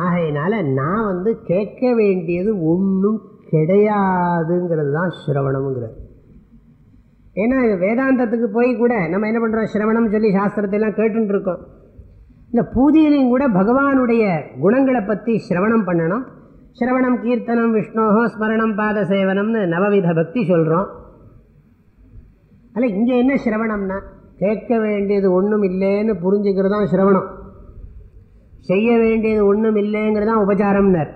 ஆகையினால நான் வந்து கேட்க வேண்டியது ஒன்றும் கிடையாதுங்கிறது தான் ஸ்ரவணம்ங்கிறது. ஏன்னா வேதாந்தத்துக்கு போய் கூட நம்ம என்ன பண்ணுறோம் சிரவணம் சொல்லி சாஸ்திரத்தை எல்லாம் இந்த பூஜையிலையும் கூட பகவானுடைய குணங்களை பற்றி சிரவணம் பண்ணணும். சிரவணம் கீர்த்தனம் விஷ்ணோகோ ஸ்மரணம் பாத சேவனம்னு நவவித பக்தி சொல்கிறோம் அதில் இங்கே என்ன சிரவணம்னா கேட்க வேண்டியது ஒன்றும் இல்லைன்னு புரிஞ்சுக்கிறது தான் சிரவணம். செய்ய வேண்டியது ஒன்றும் இல்லைங்கிறது தான் உபச்சாரம்னர்.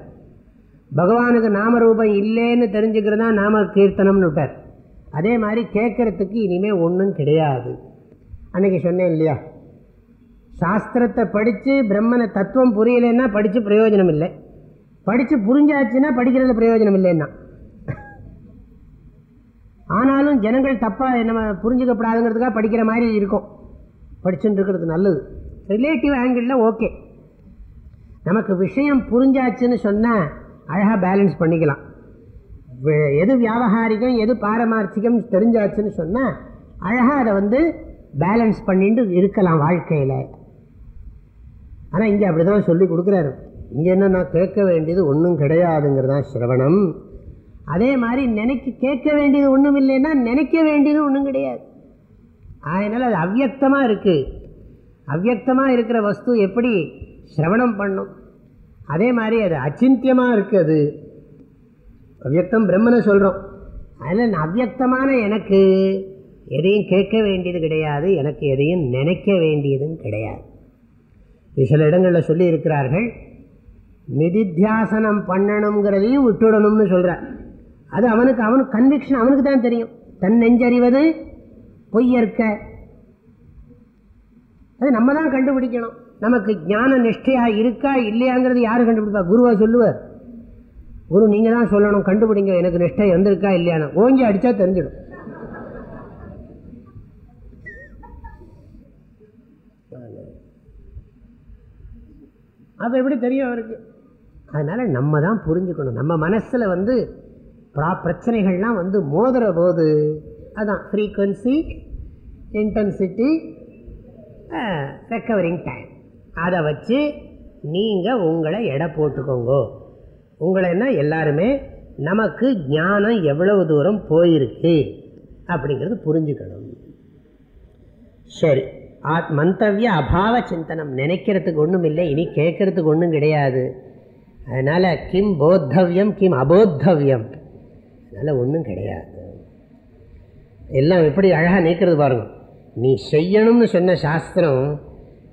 பகவானுக்கு நாமரூபம் இல்லைன்னு தெரிஞ்சுக்கிறது தான் நாம கீர்த்தனம்னு விட்டார். அதே மாதிரி கேட்கறதுக்கு இனிமேல் ஒன்றும் கிடையாது. அன்னைக்கு சொன்னேன் இல்லையா? சாஸ்திரத்தை படித்து பிரம்மனை தத்துவம் புரியலைன்னா படித்து பிரயோஜனம் இல்லை படித்து புரிஞ்சாச்சுன்னா படிக்கிறது பிரயோஜனம் இல்லைன்னா ஆனாலும் ஜனங்கள் தப்பாக நம்ம புரிஞ்சுக்கப்படாதுங்கிறதுக்காக படிக்கிற மாதிரி இருக்கும். படிச்சுட்டு இருக்கிறது நல்லது. ரிலேட்டிவ் ஆங்கிளில் ஓகே நமக்கு விஷயம் புரிஞ்சாச்சுன்னு சொன்னால் அழகாக பேலன்ஸ் பண்ணிக்கலாம். எது வியாபகாரிகம் எது பாரமார்த்திகம் தெரிஞ்சாச்சுன்னு சொன்னால் அழகாக அதை வந்து பேலன்ஸ் பண்ணிட்டு இருக்கலாம் வாழ்க்கையில். ஆனால் இங்கே அப்படி தான் சொல்லி கொடுக்குறாரு. இங்கே என்ன நான் கேட்க வேண்டியது ஒன்றும் கிடையாதுங்கிறது தான் சிரவணம். அதே மாதிரி நினைக்க கேட்க வேண்டியது ஒன்றும் இல்லைன்னா நினைக்க வேண்டியது ஒன்றும் கிடையாது. அதனால் அது அவ்யக்தமாக இருக்குது அவ்வியக்தமாக இருக்கிற வஸ்து எப்படி? சிரவணம் பண்ணும். அதே மாதிரி அது அச்சிந்தியமாக இருக்குது அது. அவ்யக்தம் பிரம்மனை சொல்கிறோம் அதில் அவ்யக்தமான எனக்கு எதையும் கேட்க வேண்டியது கிடையாது எனக்கு எதையும் நினைக்க வேண்டியதும் கிடையாது. சில இடங்களில் சொல்லி இருக்கிறார்கள் நிதித்தியாசனம் பண்ணணுங்கிறதையும் விட்டுடணும்னு சொல்கிறார் அது அவனுக்கு அவனுக்கு கன்விக்ஷன் அவனுக்கு தான் தெரியும். தன் நெஞ்சறிவது பொய்யற்க. அது நம்ம தான் கண்டுபிடிக்கணும். நமக்கு ஞான நிஷ்டையாக இருக்கா இல்லையாங்கிறது யார் கண்டுபிடிப்பா? குருவா சொல்லுவார். குரு நீங்கள் தான் சொல்லணும் கண்டுபிடிங்க. எனக்கு நிஷ்டை வந்திருக்கா இல்லையான்னு. ஓஞ்சி அடித்தா தெரிஞ்சிடும். அப்போ எப்படி தெரியும் அவருக்கு? அதனால் நம்ம தான் புரிஞ்சுக்கணும். நம்ம மனசில் வந்து ப்ரா பிரச்சனைகள்லாம் வந்து மோதுற போது அதான் ஃப்ரீக்குவன்சி இன்டென்சிட்டி ரெக்கவரிங் டைம் அதை வச்சு நீங்கள் உங்களை எடை போட்டுக்கோங்க. உங்களைன்னா எல்லாருமே நமக்கு ஞானம் எவ்வளவு தூரம் போயிருக்கு அப்படிங்கிறது புரிஞ்சுக்கணும். சரி. ஆத் மந்தவிய அபாவ சிந்தனம் நினைக்கிறதுக்கு ஒன்றும் இல்லை இனி கேட்கறதுக்கு ஒன்றும் கிடையாது. அதனால் கிம் போத்தவியம் கிம் அபோத்தவியம். அதனால் ஒன்றும் கிடையாது. எல்லாம் எப்படி அழகாக நிற்கிறது பாருங்கள் நீ செய்யணும்னு சொன்ன சாஸ்திரம்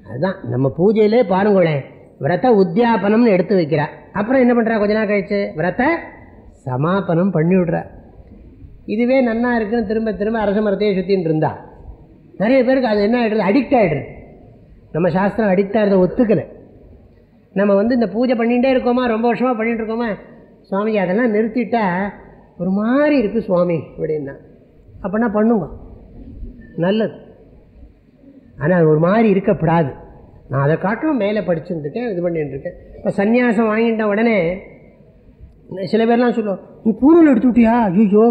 அதுதான் நம்ம பூஜையிலே பாருங்களேன் விரத உத்தியாபனம்னு எடுத்து வைக்கிறா. அப்புறம் என்ன பண்ணுறா கொஞ்ச நாள் கழிச்சு விரத சமாபனம் பண்ணி விடுறா இதுவே நன்னா இருக்குன்னு திரும்ப திரும்ப அரச மரத்தையே சுற்றின்னு இருந்தா. நிறைய பேருக்கு அது என்ன ஆகிடுறது அடிக்ட் ஆகிடுது நம்ம சாஸ்திரம் அடிக்ட் ஆகிறத ஒத்துக்கலை. நம்ம வந்து இந்த பூஜை பண்ணிகிட்டே இருக்கோமா? ரொம்ப வருஷமாக பண்ணிகிட்டு இருக்கோமா? சுவாமி அதெல்லாம் நிறுத்திட்டா ஒரு மாதிரி இருக்குது சுவாமி அப்படின்னா. அப்படின்னா பண்ணுங்க. நல்லது. ஆனால் அது ஒரு மாதிரி இருக்கப்படாது. நான் அதை காட்டும் மேலே படிச்சுட்டு இது பண்ணிட்டுருக்கேன். இப்போ சன்னியாசம் வாங்கிட்ட உடனே சில பேர்லாம் சொல்லுவோம் நீ பூணூல் எடுத்து விட்டியா? ஐயோ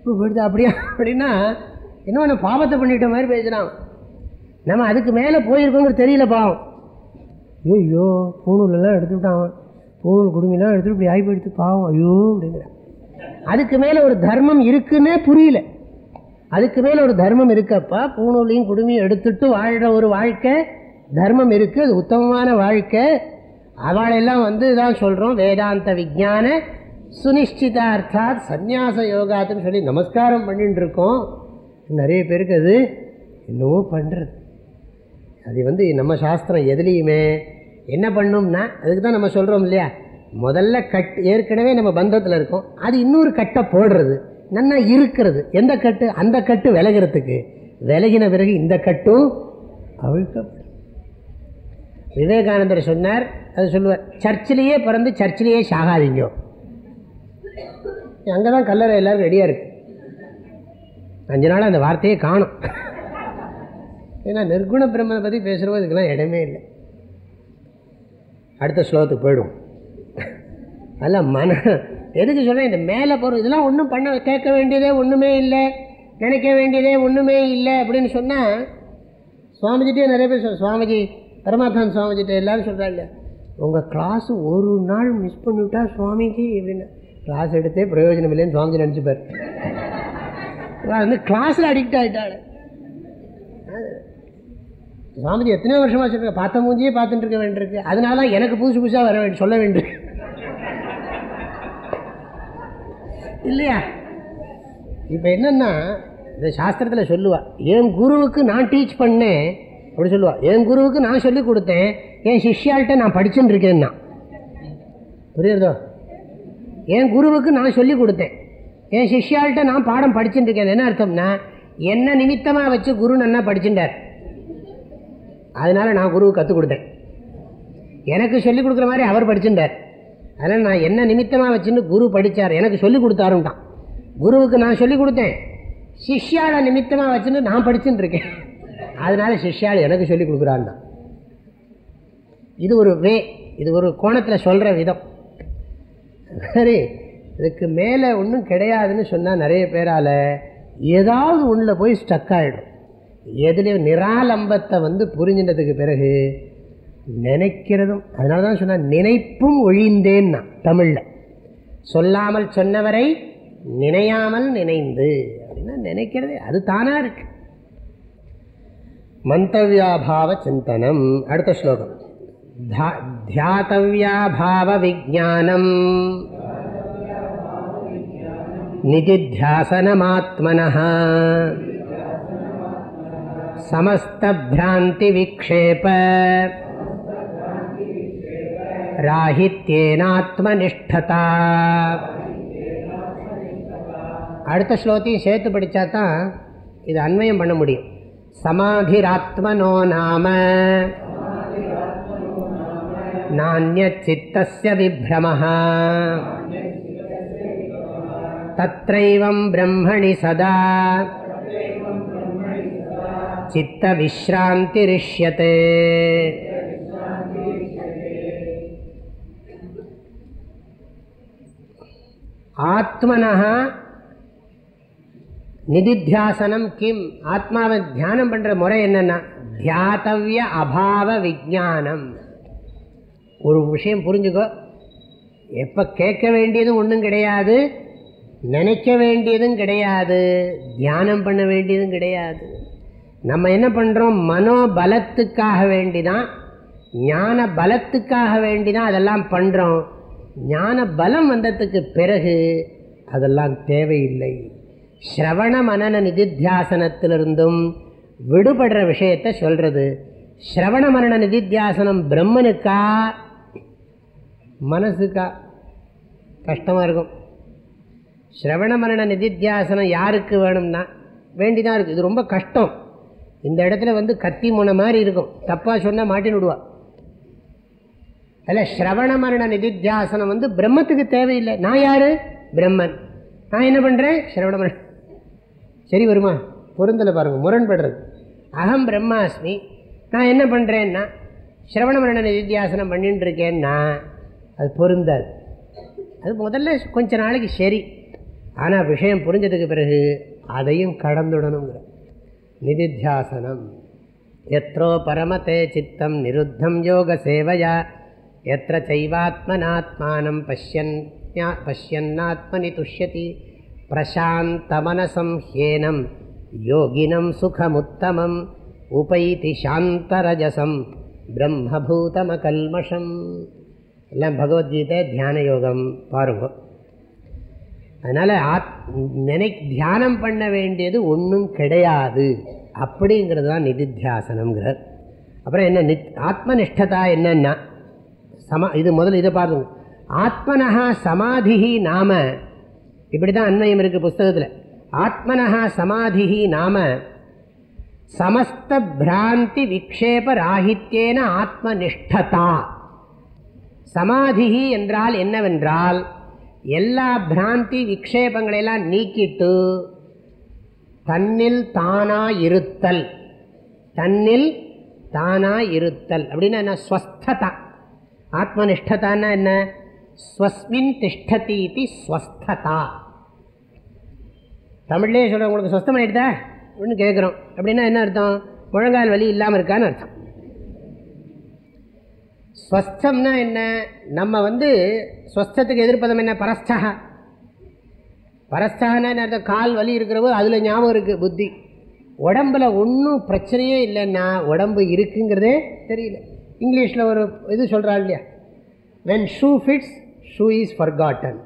இப்போ அப்படியா? அப்படின்னா இன்னொன்று பாவத்தை பண்ணிட்ட மாதிரி பேசுகிறான் நம்ம அதுக்கு மேலே போயிருக்கோங்கிறது தெரியல பாவம். ஐயோ பூணூலெல்லாம் எடுத்து விட்டான் பூணூல் குடுமிலாம் எடுத்துட்டு இப்படி ஆகி போயிடுத்து பாவம். ஐயோ அப்படிங்கிறான். அதுக்கு மேலே ஒரு தர்மம் இருக்குன்னே புரியல. அதுக்கு மேலே ஒரு தர்மம் இருக்கப்பா பூணூலையும் குடுமையும் எடுத்துட்டு வாழ்கிற ஒரு வாழ்க்கை தர்மம் இருக்குது அது உத்தமமான வாழ்க்கை. அவளெல்லாம் வந்து தான் சொல்கிறோம் வேதாந்த விஜான சுனிஷ்டிதார்த்தாத் சந்நியாச யோகாத்துன்னு சொல்லி நமஸ்காரம் பண்ணிட்டு இருக்கோம் நிறைய பேருக்கு அது என்னவோ பண்ணுறது அது வந்து நம்ம சாஸ்திரம் எதுலேயுமே என்ன பண்ணும்னா அதுக்கு தான் நம்ம சொல்கிறோம் இல்லையா? முதல்ல கட் ஏற்கனவே நம்ம பந்தத்தில் இருக்கோம். அது இன்னொரு கட்டை போடுறது நல்லா இருக்கிறது. எந்த கட்டு? அந்த கட்டு விலகிறதுக்கு. விலகின பிறகு இந்த கட்டும் அவிழ்க்கப்படும். விவேகானந்தர் சொன்னார் அது சொல்லுவார் சர்ச்சிலேயே பிறந்து சர்ச்சிலேயே சாகாதீங்க. அங்கே தான் கல்லறை எல்லோரும் ரெடியாக இருக்குது அஞ்சு நாள் அந்த வார்த்தையே காணும். ஏன்னா நிர்குண பிரம்மனை பற்றி பேசுகிறப்போ இதுக்கெல்லாம் இடமே இல்லை. அடுத்த ஸ்லோகத்துக்கு போயிடும் அதெல்லாம் மன எதுக்கு சொல்கிறேன் இந்த மேலே போகிற இதெல்லாம் ஒன்றும் பண்ண கேட்க வேண்டியதே ஒன்றுமே இல்லை. நினைக்க வேண்டியதே ஒன்றுமே இல்லை அப்படின்னு சொன்னால் சுவாமிஜிட்டே நிறைய பேர் சொல் சுவாமிஜி பரமாத்தான் சுவாமிஜிட்ட எல்லோரும் சொல்கிறா உங்கள் கிளாஸு ஒரு நாள் மிஸ் பண்ணிவிட்டா சுவாமிஜி அப்படின்னு. கிளாஸ் எடுத்தே பிரயோஜனம் இல்லைன்னு சுவாமிஜி நினச்சிப்பார். இவன் வந்து கிளாஸில் அடிக்ட் ஆகிட்டாள் சுவாமிஜி எத்தனையோ வருஷமாக சொல்லுங்க பார்த்த மூஞ்சியே பார்த்துட்டு இருக்க வேண்டியிருக்கு. அதனால தான் எனக்கு புதுசு புதுசாக வர வேண்டிய சொல்ல வேண்டியிருக்கு இல்லையா? இப்போ என்னென்னா இந்த சாஸ்திரத்தில் சொல்லுவா என் குருவுக்கு நான் டீச் பண்ணேன். அப்படி சொல்லுவாள் என் குருவுக்கு நான் சொல்லி கொடுத்தேன். என் சிஷ்யால்கிட்ட நான் படிச்சுட்டு இருக்கேன்னா. புரியுறதோ? என் குருவுக்கு நான் சொல்லி கொடுத்தேன். என் சிஷ்யாள்கிட்ட நான் பாடம் படிச்சுட்டு இருக்கேன். என்ன அர்த்தம்னா என்ன நிமித்தமாக வச்சு குரு நன்னா படிச்சுட்டார். அதனால நான் குருவுக்கு கற்றுக் கொடுத்தேன். எனக்கு சொல்லிக் கொடுக்குற மாதிரி அவர் படிச்சுட்டார். அதனால் நான் என்ன நிமித்தமாக வச்சுன்னு குரு படித்தார் எனக்கு சொல்லிக் கொடுத்தாருன்ட்டான். குருவுக்கு நான் சொல்லிக் கொடுத்தேன். சிஷ்யாளை நிமித்தமாக வச்சுன்னு நான் படிச்சுட்டு இருக்கேன். அதனால சிஷ்யாள் எனக்கு சொல்லிக் கொடுக்குறான்னா இது ஒரு வே இது ஒரு கோணத்தில் சொல்கிற விதம். சரி. இதுக்கு மேலே ஒன்றும் கிடையாதுன்னு சொன்னால் நிறைய பேரால் ஏதாவது ஒன்றில் போய் ஸ்டக் ஆகிடும் எதுலேயும் நிராலம்பத்தை வந்து புரிஞ்சினதுக்கு பிறகு நினைக்கிறதும் அதனால தான் சொன்னால் நினைப்பும் ஒழிந்தேன்னா தமிழில். சொல்லாமல் சொன்னவரை நினையாமல் நினைந்து அப்படின்னா நினைக்கிறதே அது தானாக இருக்கு. மந்தவியாபாவ சிந்தனம். அடுத்த ஸ்லோகம். தியாத்தவியாபாவ விஜானம் நிதித்தியாசனமாத்மனः समस्तभ्रान्तिविक्षेप ராஹித்யேனாத்மனிஷ்டதா அடுத்த ஸ்லோகத்தையும் சேர்த்து படித்தா தான் இது அன்வயம் பண்ண முடியும் சமாதிராத்மனோ நாம நானியச்சித்தஸ்ய விப்ரமः தத்ரைவம் பிரம்மணி சதா சித்தவிஸ்ராந்திரிஷ்யते ஆத்மனः நிதித்தியாசனம் கிம் ஆத்மாவை தியானம் பண்ணுற முறை என்னென்னா தியாத்தவிய அபாவ விஜானம் ஒரு விஷயம் புரிஞ்சுக்கோ. எப்போ கேட்க வேண்டியதும் ஒன்றும் கிடையாது. நினைக்க வேண்டியதும் கிடையாது தியானம் பண்ண வேண்டியதும் கிடையாது. நம்ம என்ன பண்ணுறோம் மனோபலத்துக்காக வேண்டி தான் ஞான பலத்துக்காக வேண்டி தான் அதெல்லாம் பண்ணுறோம் ஞான பலம் வந்ததுக்கு பிறகு அதெல்லாம் தேவையில்லை. ஸ்ரவண மனன நிதித்தியாசனத்திலிருந்தும் விடுபடுற விஷயத்தை சொல்கிறது ஸ்ரவண மரண நிதித்தியாசனம் பிரம்மனுக்கா? மனசுக்கா? கஷ்டமாக இருக்கும். ஸ்ரவண மரண நிதித்தியாசனம் யாருக்கு வேணும்னா வேண்டிதான் இருக்குது இது ரொம்ப கஷ்டம். இந்த இடத்துல வந்து கத்தி முனை மாதிரி இருக்கும். தப்பாக சொன்னால் மாட்டின்னு விடுவா. அதில் ஸ்ரவண மரண நிதித்தியாசனம் வந்து பிரம்மத்துக்கு தேவையில்லை. நான் யார்? பிரம்மன். நான் என்ன பண்ணுறேன் ஸ்ரவண மரண. சரி வருமா? பொருந்தலை பாருங்கள் முரண்படுறது. அகம் பிரம்மாஸ்மி. நான் என்ன பண்ணுறேன்னா ஸ்ரவண மரண நிதித்தியாசனம் பண்ணிட்டு இருக்கேன்னா அது பொருந்தாது. அது முதல்ல கொஞ்ச நாளைக்கு சரி. ஆனால் விஷயம் புரிஞ்சதுக்கு பிறகு அதையும் கடந்துடணுங்கிற. நிதித்தியாசனம். எத்தோ பரமத்தே சித்தம் நிருத்தம் யோக சேவையா. எத்த சைவாத்மனாத்மானம் பசியன் பசியன்னாத்மனி துஷ்யதி. பிரசாந்தமனசம் ஹேனம் யோகினம் சுகமுத்தமம் உபைதி சாந்தரஜசம் பிரம்மபூதம கல்மஷம் எல்லாம் பகவத்கீதை தியான யோகம். பாருங்க. அதனால் ஆத் நினை தியானம் பண்ண வேண்டியது ஒன்றும் கிடையாது. அப்படிங்கிறது தான் நிதித்தியாசனம்ங்கிறார். அப்புறம் என்ன நித் ஆத்மனிஷ்டதா என்னன்னா சமா இது முதல்ல இதை பாருங்க. ஆத்மனஹா சமாதிஹி நாம இப்படி தான் அன்வயம் இருக்குது புஸ்தகத்தில். ஆத்மனஹா சமாதிஹி நாம சமஸ்த பிராந்தி விக்ஷேப ராகித்யேன ஆத்மனிஷ்டதா சமாதிஹி என்றால் என்னவென்றால் எல்லா பிராந்தி விக்ஷேபங்களெல்லாம் நீக்கிட்டு தன்னில் தானா இருத்தல் தன்னில் தானா இருத்தல் அப்படின்னா என்ன? ஸ்வஸ்ததா. ஆத்மனிஷ்டதான்னா என்ன? ஸ்வஸ்மின் திஷ்டதி இது ஸ்வஸ்ததா. தமிழ்லேயே சொல்கிறேன் உங்களுக்கு ஸ்வஸ்தமாயிடுதா அப்படின்னு கேட்குறோம் அப்படின்னா என்ன அர்த்தம்? முழங்கால் வலி இல்லாமல் இருக்கான்னு அர்த்தம். ஸ்வஸ்தம்னா என்ன? நம்ம வந்து ஸ்வஸ்தத்துக்கு எதிர்ப்பதம் என்ன? பரஸ்தா பரஸ்தான கால் வலி இருக்கிறவோ அதில் ஞாபகம் இருக்குது புத்தி. உடம்புல ஒன்றும் பிரச்சனையே இல்லைன்னா உடம்பு இருக்குங்கிறதே தெரியல. இங்கிலீஷில் ஒரு இது சொல்கிறாள் இல்லையா? When shoe fits shoe is forgotten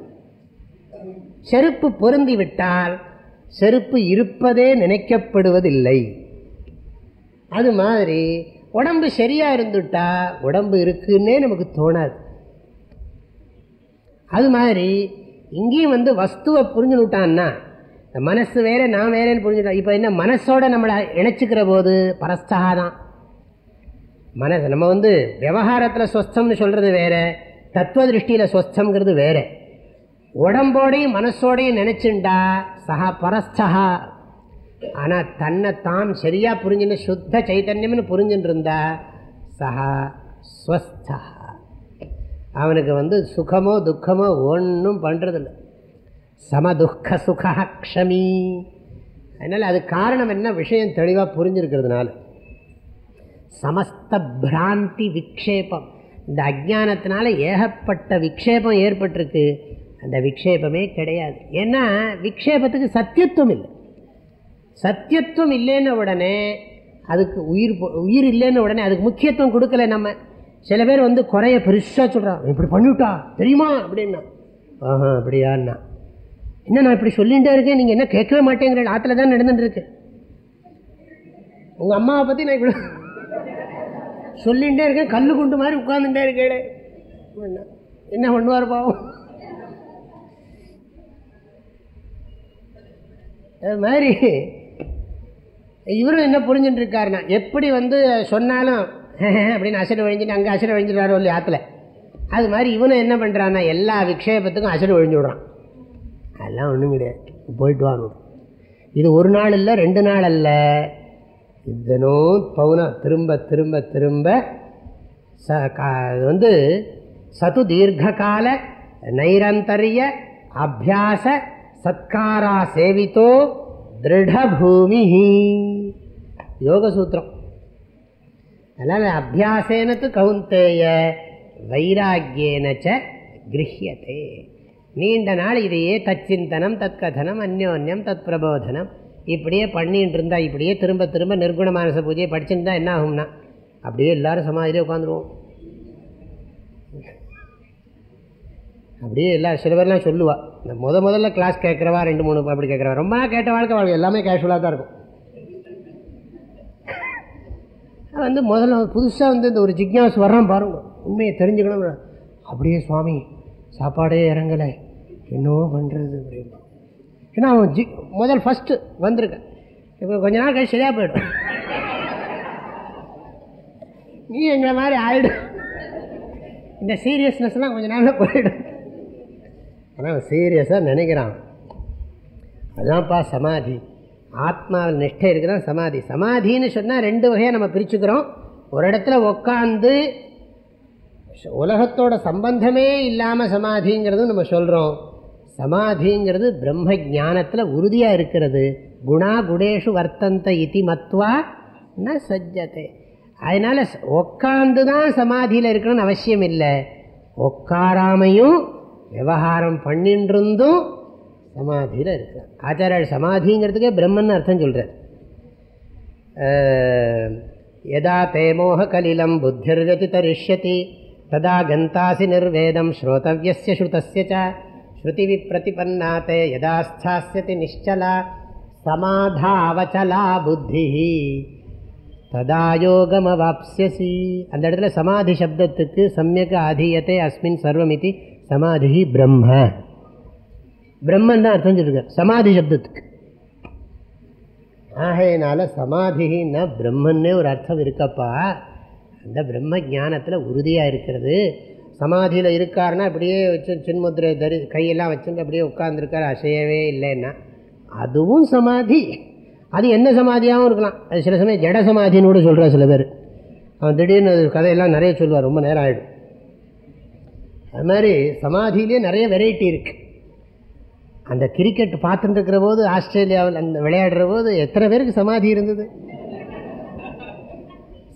செருப்பு பொருந்தி விட்டால் செருப்பு இருப்பதே நினைக்கப்படுவதில்லை. அது மாதிரி உடம்பு சரியாக இருந்துட்டா உடம்பு இருக்குன்னே நமக்கு தோணாது. அது மாதிரி இங்கேயும் வந்து வஸ்துவை புரிஞ்சுனுட்டான்னா இந்த மனசு வேற நான் வேறேன்னு புரிஞ்சுட்டா இப்போ என்ன மனசோட நம்மளை இணைச்சிக்கிற போது பரஸ்தகா தான் மனசு நம்ம வந்து விவகாரத்தில் ஸ்வஸ்தம்னு சொல்கிறது வேற தத்துவ திருஷ்டியில் ஸ்வஸ்தங்கிறது வேற. உடம்போடையும் மனசோடையும் நினச்சிண்டா சஹா பரஸ்தகா ஆனால் தன்னை தான் சரியாக புரிஞ்சுன்னு சுத்த சைத்தன்யம்னு புரிஞ்சுட்டு இருந்தா சஹா ஸ்வஸ்தா அவனுக்கு வந்து சுகமோ துக்கமோ ஒன்றும் பண்ணுறதில்ல சமதுக்க சுகா க்ஷமி. அதனால் அது காரணம் என்ன? விஷயம் தெளிவாக புரிஞ்சிருக்கிறதுனால. சமஸ்த பிராந்தி விக்ஷேபம். இந்த அஜானத்தினால ஏகப்பட்ட விக்ஷேபம் ஏற்பட்டிருக்கு. அந்த விக்ஷேபமே கிடையாது. ஏன்னா விக்ஷேபத்துக்கு சத்தியத்துவம் இல்லை. சத்தியத்துவம் இல்லைன்ன உடனே அதுக்கு உயிர் போ- உயிர் இல்லைன்ன உடனே அதுக்கு முக்கியத்துவம் கொடுக்கல நம்ம. சில பேர் வந்து குறைய பெருசாக சொல்கிறான் இப்படி பண்ணிவிட்டா தெரியுமா? அப்படின்னா. ஆஹா அப்படியான்னா. என்ன நான் இப்படி சொல்லிகிட்டே இருக்கேன்? நீங்கள் என்ன கேட்கவே மாட்டேங்கிற ஆற்றுல தான் நடந்துட்டுருக்கு உங்கள் அம்மாவை பற்றி நான் இப்படி சொல்லிகிட்டே இருக்கேன். கல் குண்டு மாதிரி உட்காந்துட்டே இருக்கேன் என்ன பண்ணுவார் பாவம்? அது மாதிரி இவரும் என்ன புரிஞ்சுட்டு இருக்காருன்னா எப்படி வந்து சொன்னாலும் அப்படின்னு அசடு வழிஞ்சுட்டு அங்கே அசடு வழிஞ்சிடுறாரோ இல்லையா ஆற்றுல அது மாதிரி இவனும் என்ன பண்ணுறான்னா எல்லா விக்ஷேபத்துக்கும் அசடு ஒழிஞ்சு விடுறான் அதெல்லாம் ஒன்றும் கிடையாது. போயிட்டு வாங்க இது ஒரு நாள் இல்லை ரெண்டு நாள் அல்ல. இதனும் பவுனம் திரும்ப திரும்ப திரும்ப ச கா வந்து சது தீர்க்கால நைரந்தரிய அபியாச சத்காரா சேவித்தோ திருடபூமி யோகசூத்திரம் அதனால் அபியாசேனத்து கவுந்தேய வைராக்கியேனச்ச கிரஹியத்தே நீண்ட நாள் இதையே தச்சிந்தனம் தற்கதனம் அந்யோன்யம் தத் பிரபோதனம் இப்படியே பண்ணிட்டு இருந்தால் இப்படியே திரும்ப திரும்ப நிர்குண மானச பூஜையை படிச்சுட்டு என்ன ஆகும்னா அப்படியே எல்லோரும் சமாதியிலே உட்காந்துருவோம் அப்படியே எல்லா சில பேர்லாம் சொல்லுவா இந்த முத முதல்ல கிளாஸ் கேட்குறவா ரெண்டு மூணு அப்படி கேட்குறவா. ரொம்ப நாள் கேட்ட வாழ்க்கை வாழ்க்கை எல்லாமே கேஷுவலாக தான் இருக்கும். வந்து முதல்ல புதுசாக வந்து இந்த ஒரு ஜிக்னாஸ் வர்றான் பாருங்க உண்மையை தெரிஞ்சுக்கணும் அப்படியே சுவாமி சாப்பாடே இறங்கலை. என்னவோ பண்ணுறது அப்படின்னு. ஏன்னா அவன் ஜி முதல் ஃபஸ்ட்டு வந்திருக்கேன். இப்போ கொஞ்ச நாள் கழிச்சு சரியாக போயிடும். நீ எங்களை மாதிரி ஆயிடும் இந்த சீரியஸ்னஸ்லாம் கொஞ்ச நாளில் போயிடும். ஆனால் சீரியஸாக நினைக்கிறான். அதான்ப்பா சமாதி. ஆத்மாவில் நிஷ்டை இருக்குதான் சமாதி. சமாதின்னு சொன்னால் ரெண்டு வகையாக நம்ம பிரிச்சுக்கிறோம். ஒரு இடத்துல உக்காந்து உலகத்தோட சம்பந்தமே இல்லாமல் சமாதிங்கிறது நம்ம சொல்கிறோம் சமாதிங்கிறது பிரம்ம ஞானத்தில் உறுதியாக இருக்கிறது. குணா குணேஷு வர்த்தந்த இத்தி மத்வா ந சஜ்ஜத்தை அதனால் உக்காந்து தான் சமாதியில் இருக்கணும்னு அவசியம் இல்லை. உட்காராமையும் விவகாரம் பண்ணின்றிருந்தும் சமாதியில் இருக்கு ஆச்சாரியால் சமாதிங்கிறதுக்கே பிரம்மன் அர்த்தம் சொல்கிறார் எதா தே மோக கலிலம் புத்திர்கதி தரிஷ்யதி ததா கந்தாசி நிர்வேதம் ஸ்ரோதவியசிய ஸ்ருதஸ்ய ச ஸ்ருதி விப்ரதிபன்னா தே யதா ஸ்தாசியதி நிச்சலா சமாதாவச்சலா புத்தி ததா யோகமவாப்சியசி அந்த இடத்துல சமாதி சப்தத்துக்கு சமயக்கு ஆதீயத்தை அஸ்மின் சர்வமிதி சமாதிஹி பிரம்ம. பிரம்மன் தான் அர்த்தம் சொல்லியிருக்கார் சமாதி சப்தத்துக்கு. ஆகையினால சமாதின்னா பிரம்மன்னே ஒரு அர்த்தம் இருக்கப்பா. அந்த பிரம்ம ஞானத்தில் உறுதியாக இருக்கிறது. சமாதியில் இருக்காருன்னா அப்படியே வச்சு சின்முத்திரை தரி கையெல்லாம் வச்சுட்டு அப்படியே உட்காந்துருக்கார் அசையவே இல்லைன்னா அதுவும் சமாதி. அது என்ன சமாதியாகவும் இருக்கலாம். அது சில சமயம் ஜட சமாதின்னு கூட சொல்கிறார் சில பேர். அவன் திடீர்னு கதையெல்லாம் நிறைய சொல்லுவார் ரொம்ப நேரம் ஆகிடும் அது மாதிரி சமாதியிலே நிறைய வெரைட்டி இருக்குது அந்த கிரிக்கெட் பார்த்துட்டுருக்கிற போது ஆஸ்திரேலியாவில் அந்த விளையாடுற போது எத்தனை பேருக்கு சமாதி இருந்தது?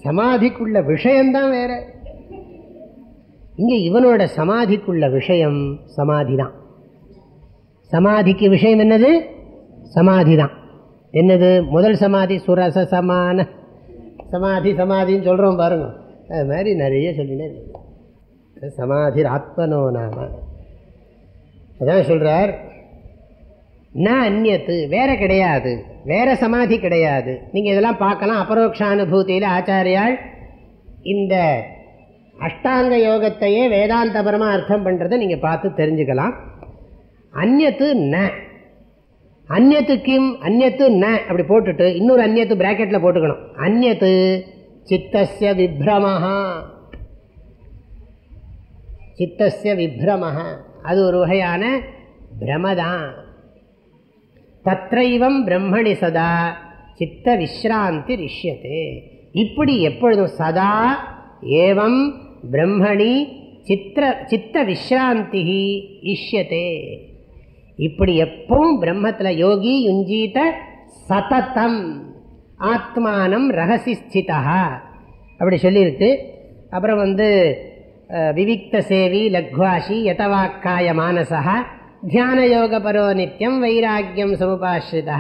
சமாதிக்குள்ள விஷயம்தான் வேற. இங்கே இவனோட சமாதிக்குள்ள விஷயம் சமாதி தான் சமாதிக்கு விஷயம் என்னது? சமாதி தான் என்னது? முதல் சமாதி சுரச சமான சமாதி சமாதின்னு சொல்கிறோம் பாருங்க. அது மாதிரி நிறைய சொல்லினே சமாதிர் சமாதி ஆத்மனோ நாம. அதான் சொல்கிறார் ந அந்நியத்து வேற கிடையாது வேற சமாதி கிடையாது. நீங்கள் இதெல்லாம் பார்க்கலாம். அபரோக்ஷானுபூதியில் ஆச்சாரியால் இந்த அஷ்டாங்க யோகத்தையே வேதாந்தபரமாக அர்த்தம் பண்ணுறதை நீங்கள் பார்த்து தெரிஞ்சுக்கலாம். அந்நத்து ந. அந்நத்து கிம் அந்நத்து ந. அப்படி போட்டுட்டு இன்னொரு அந்நத்து பிராக்கெட்டில் போட்டுக்கணும். அந்நத்து சித்தசிய விப்ரமஹா. சித்தசிய விப்ரமஹா. அது ஒரு வகையான பிரமதான். தத்தைவம் பிரம்மணி சதா சித்த விஸ்ராந்தி ரிஷ்யத்தே இப்படி எப்பொழுதும் சதா ஏவம் பிரம்மணி சித்திர சித்த விஸ்ராந்தி இஷ்யத்தே இப்படி எப்பவும் பிரம்மத்தில் யோகி யுஞ்சீத சததம். ஆத்மானம் ரகசி ஸ்திதா அப்படி சொல்லியிருக்கு அப்புறம் வந்து அஹ், விவிக்த சேவி லக்வாஷி யதவாக்காய மானசா தியான யோகபரோ நித்தியம் வைராக்கியம் சமுபாஸ்ரிதா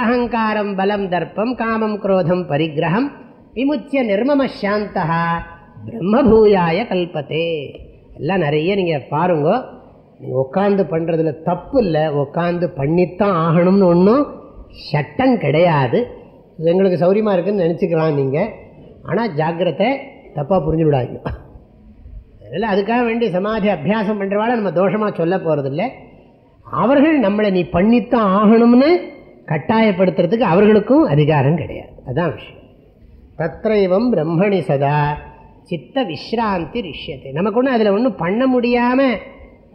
அகங்காரம் பலம் தர்ப்பம் காமம் குரோதம் பரிகிரகம் விமுச்சிய நிர்மமசாந்தா பிரம்மபூயாய கல்பத்தே எல்லாம் நிறைய நீங்கள் பாருங்க நீங்கள் உட்காந்து பண்ணுறதுல தப்பு இல்லை உட்காந்து பண்ணித்தான் ஆகணும்னு ஒன்றும் சட்டம் கிடையாது எங்களுக்கு சௌரியமாக இருக்குன்னு நினச்சிக்கலாம் நீங்கள் ஆனால் ஜாக்கிரதை தப்பாக புரிஞ்சு விடாதீங்க அதனால் அதுக்காக வேண்டி சமாதி அபியாசம் பண்ணுறவாಳ நம்ம தோஷமாக சொல்ல போகிறதில்ல அவர்கள் நம்மளை நீ பண்ணித்தான் ஆகணும்னு கட்டாயப்படுத்துறதுக்கு அவர்களுக்கும் அதிகாரம் கிடையாது. அதான் விஷயம். தத்ரைவம் பிரம்மணி சதா சித்த விஸ்ராந்தி ரிஷ்யத்தை நமக்கு ஒன்றும் அதில் ஒன்றும் பண்ண முடியாமல்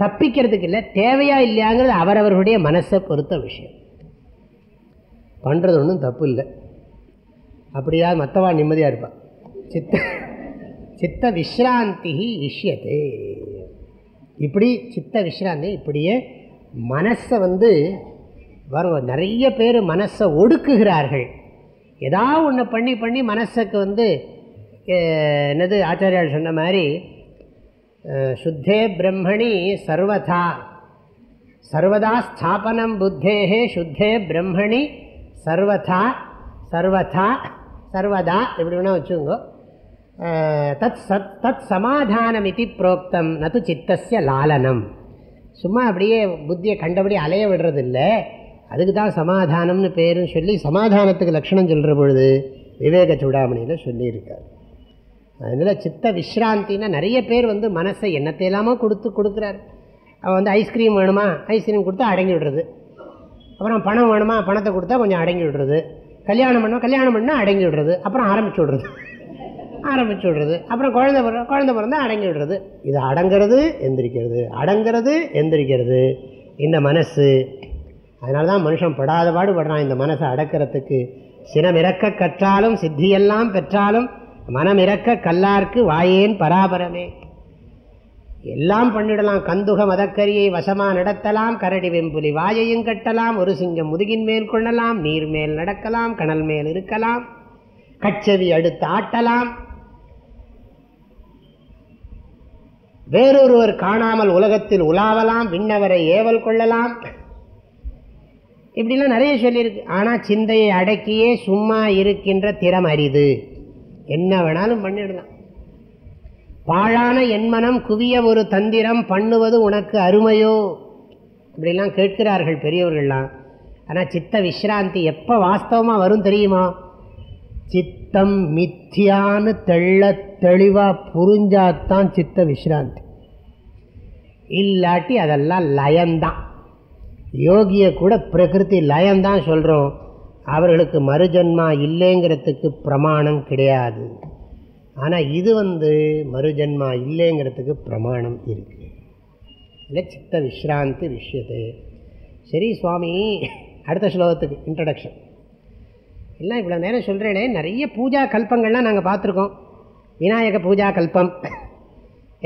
தப்பிக்கிறதுக்கு இல்லை தேவையா இல்லையாங்கிறது அவரவர்களுடைய மனசை பொறுத்த விஷயம். பண்ணுறது ஒன்றும் தப்பு இல்லை. அப்படியா மற்றவா நிம்மதியாக இருப்பான். சித்த சித்த விஸ்ராந்தி இஷ்யத்தே இப்படி சித்த விஸ்ராந்தி இப்படியே மனசை வந்து வரும் நிறைய பேர் மனசை ஒடுக்குகிறார்கள். ஏதாவது ஒன்று பண்ணி பண்ணி மனசுக்கு வந்து என்னது ஆச்சாரியால் சொன்ன மாதிரி சுத்தே பிரம்மணி சர்வதா. சர்வதா ஸ்தாபனம் புத்தேகே சுத்தே பிரம்மணி சர்வதா சர்வதா சர்வதா இப்படி வேணால் வச்சுக்கோங்க. தத் சத் தத் சமாதானம் இது புரோக்தம் நது சித்தசிய லாலனம். சும்மா அப்படியே புத்தியை கண்டபடி அலைய விடுறதில்ல. அதுக்கு தான் சமாதானம்னு பேருன்னு சொல்லி சமாதானத்துக்கு லட்சணம் சொல்கிற பொழுது விவேக சூடாமணியில் சொல்லியிருக்கார். அதனால் சித்த விஸ்ராந்தின்னா நிறைய பேர் வந்து மனசை என்னத்தை இல்லாமோ கொடுத்து கொடுக்குறாரு. அவன் வந்து ஐஸ்கிரீம் வேணுமா? ஐஸ்கிரீம் கொடுத்தா அடங்கி விடுறது. அப்புறம் பணம் வேணுமா? பணத்தை கொடுத்தா கொஞ்சம் அடங்கி விடுறது. கல்யாணம் பண்ணால் கல்யாணம் பண்ணால் அடங்கி விடுறது. அப்புறம் ஆரம்பிச்சு விடுறது. ஆரம்பிச்சு விடுறது. அப்புறம் குழந்தை பிற குழந்தை பிறந்தால் அடங்கி விடுறது. இது அடங்கிறது எந்திரிக்கிறது. அடங்கிறது எந்திரிக்கிறது. இந்த மனசு. அதனால தான் மனுஷன் படாத பாடுபடுறான் இந்த மனசை அடக்கிறதுக்கு சினமிறக்க கற்றாலும் சித்தியெல்லாம் பெற்றாலும் மனமிறக்க கல்லார்க்கு வாயேன் பராபரமே. எல்லாம் பண்ணிடலாம். கந்துக மதக்கரியை வசமாக நடத்தலாம். கரடி வெம்புலி வாயையும் கட்டலாம். ஒரு சிங்கம் முதுகின் மேல் கொள்ளலாம். நீர் மேல் நடக்கலாம். கணல் மேல் இருக்கலாம். கச்சவி அடுத்து ஆட்டலாம். வேறொருவர் காணாமல் உலகத்தில் உலாவலாம் விண்ணவரை ஏவல் கொள்ளலாம். இப்படிலாம் நிறைய சொல்லியிருக்கு. ஆனால் சிந்தையை அடக்கியே சும்மா இருக்கின்ற திறம் அரிது. என்ன வேணாலும் பண்ணிடலாம். பாழான என்மனம் குவிய ஒரு தந்திரம் பண்ணுவது உனக்கு அருமையோ? இப்படிலாம் கேட்கிறார்கள் பெரியவர்கள்லாம் ஆனால் சித்த விஸ்ராந்தி எப்போ வாஸ்தவமாக வரும் தெரியுமா? சித்தம் மித்தியான்னு தெள்ள தெளிவாக புரிஞ்சாதான் சித்த விஸ்ராந்தி இல்லாட்டி அதெல்லாம் லயந்தான். யோகியை கூட பிரகிருதி லயந்தான் சொல்கிறோம் அவர்களுக்கு மறுஜன்மா இல்லைங்கிறதுக்கு பிரமாணம் கிடையாது. ஆனால் இது வந்து மறுஜன்மா இல்லைங்கிறதுக்கு பிரமாணம் இருக்குது இல்லை சித்த விஸ்ராந்தி விஷயத்து. சரி சுவாமி அடுத்த ஸ்லோகத்துக்கு இன்ட்ரடக்ஷன் எல்லாம் இவ்வளோ நேரம் சொல்கிறேனே நிறைய பூஜா கல்பங்கள்லாம் நாங்கள் பார்த்துருக்கோம். விநாயக பூஜா கல்பம்.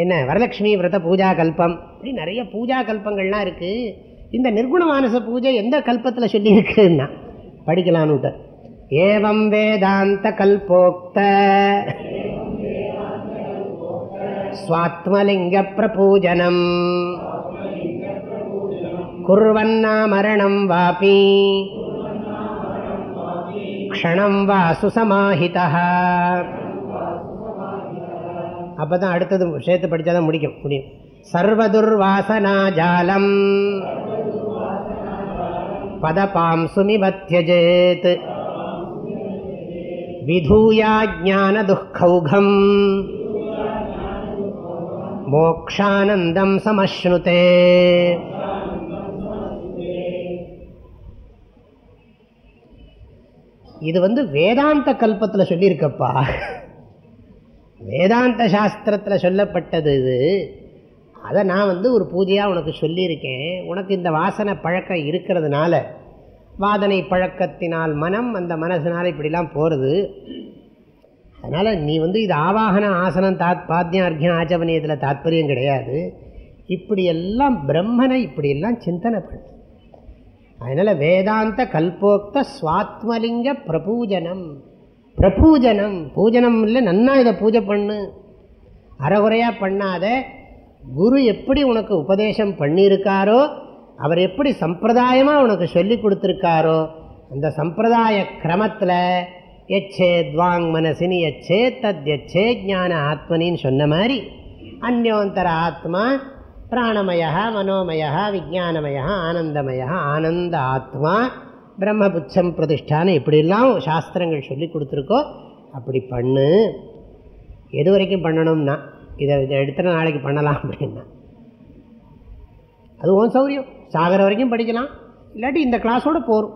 என்ன வரலட்சுமி விரத பூஜா கல்பம். இப்படி நிறைய பூஜா கல்பங்கள்லாம் இருக்குது இந்த நிர்குண மானச பூஜை எந்த கல்பத்தில் சொல்லியிருக்குன்னா படிக்கலான்னு ஏவம் வேதாந்த கல்போக்த. ஸ்வாத்மலிங்க பிரபூஜனம். குர்வன்னா மரணம் வாபி. க்ஷணம் வா சுசமாஹிதா அப்போ தான் அடுத்தது சேர்த்து படித்தா தான் முடிக்கும் முடியும். சர்வதுர்வாசனா ஜாலம் பதபாம் சுமிபத்யஜேத் விதூயா ஜானதுக்கௌகம் மோக்ஷானந்தம் சமஸ்னுதே இது வந்து வேதாந்த கல்பத்தில் சொல்லியிருக்கப்பா. வேதாந்த சாஸ்திரத்தில் சொல்லப்பட்டது இது. அதை நான் வந்து ஒரு பூஜையாக உனக்கு சொல்லியிருக்கேன். உனக்கு இந்த வாசனை பழக்கம் இருக்கிறதுனால வாதனை பழக்கத்தினால் மனம் அந்த மனசினால் இப்படிலாம் போகிறது அதனால் நீ வந்து இது ஆவாகன ஆசனம் தாத் பாத்தியம் அர்க்கியம் ஆச்சபனியத்தில் தாத்பரியம் கிடையாது. இப்படியெல்லாம் பிரம்மனை இப்படியெல்லாம் சிந்தனை பண்ணு. அதனால் வேதாந்த கல்போக்த சுவாத்மலிங்க பிரபூஜனம். பிரபூஜனம். பூஜனம் இல்லை நன்னா இதை பூஜை பண்ணு. அறகுறையாக பண்ணாத குரு எப்படி உனக்கு உபதேசம் பண்ணியிருக்காரோ அவர் எப்படி சம்பிரதாயமாக உனக்கு சொல்லி கொடுத்துருக்காரோ அந்த சம்பிரதாய கிரமத்தில் எச்சே துவாங் மனசினி எச்சே தத் எச்சே ஜான ஆத்மனின்னு சொன்ன மாதிரி அந்யோந்தர ஆத்மா பிராணமய மனோமய விஜானமய ஆனந்தமய ஆனந்த ஆத்மா பிரம்மபுச்சம் பிரதிஷ்டான இப்படிலாம் சாஸ்திரங்கள் சொல்லி கொடுத்துருக்கோ அப்படி பண்ணு. எது வரைக்கும் பண்ணணும்னா இதை இதை எடுத்துகிற நாளைக்கு பண்ணலாம் அப்படின்னா. அது ஓன் சௌரியம். சாகர வரைக்கும் படிக்கலாம். இல்லாட்டி இந்த கிளாஸோடு போகும்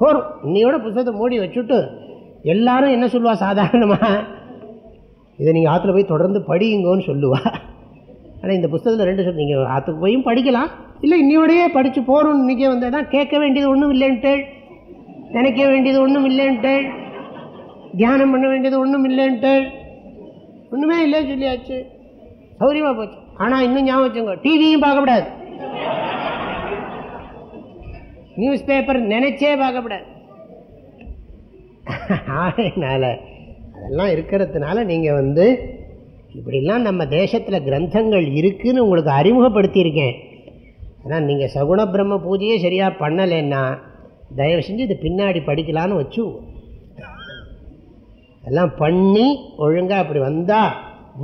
போகும் இன்னையோட புத்தகத்தை மூடி வச்சுட்டு எல்லாரும் என்ன சொல்லுவா சாதாரணமாக இதை நீங்கள் ஆற்றுல போய் தொடர்ந்து படியுங்கன்னு சொல்லுவாள் ஆனால் இந்த புத்தகத்தில் ரெண்டு சொல் நீங்கள் ஆற்றுக்கு போயும் படிக்கலாம். இல்லை இன்னையோடையே படித்து போகணும்னு இன்றைக்கே வந்தால் தான் கேட்க வேண்டியது ஒன்றும் இல்லைன்ட்டு நினைக்க வேண்டியது ஒன்றும் இல்லைன்ட்டு தியானம் பண்ண வேண்டியது ஒன்றும் இல்லைன்ட்டு ஒன்றுமே இல்லைன்னு சொல்லியாச்சு. சௌரியமாக போச்சு. ஆனால் இன்னும் ஞாபகம் வச்சுங்க டிவியும் பார்க்கக்கூடாது நியூஸ் பேப்பர் நினைச்சே பார்க்கக்கூடாது அதனால் அதெல்லாம் இருக்கிறதுனால நீங்கள் வந்து இப்படிலாம் நம்ம தேசத்தில் கிரந்தங்கள் இருக்குதுன்னு உங்களுக்கு அறிமுகப்படுத்தியிருக்கேன். ஆனால் நீங்கள் சகுண பிரம்ம பூஜையே சரியாக பண்ணலைன்னா தயவு செஞ்சு இது பின்னாடி படிக்கலான்னு வச்சு. எல்லாம் பண்ணி ஒழுங்காக அப்படி வந்தால்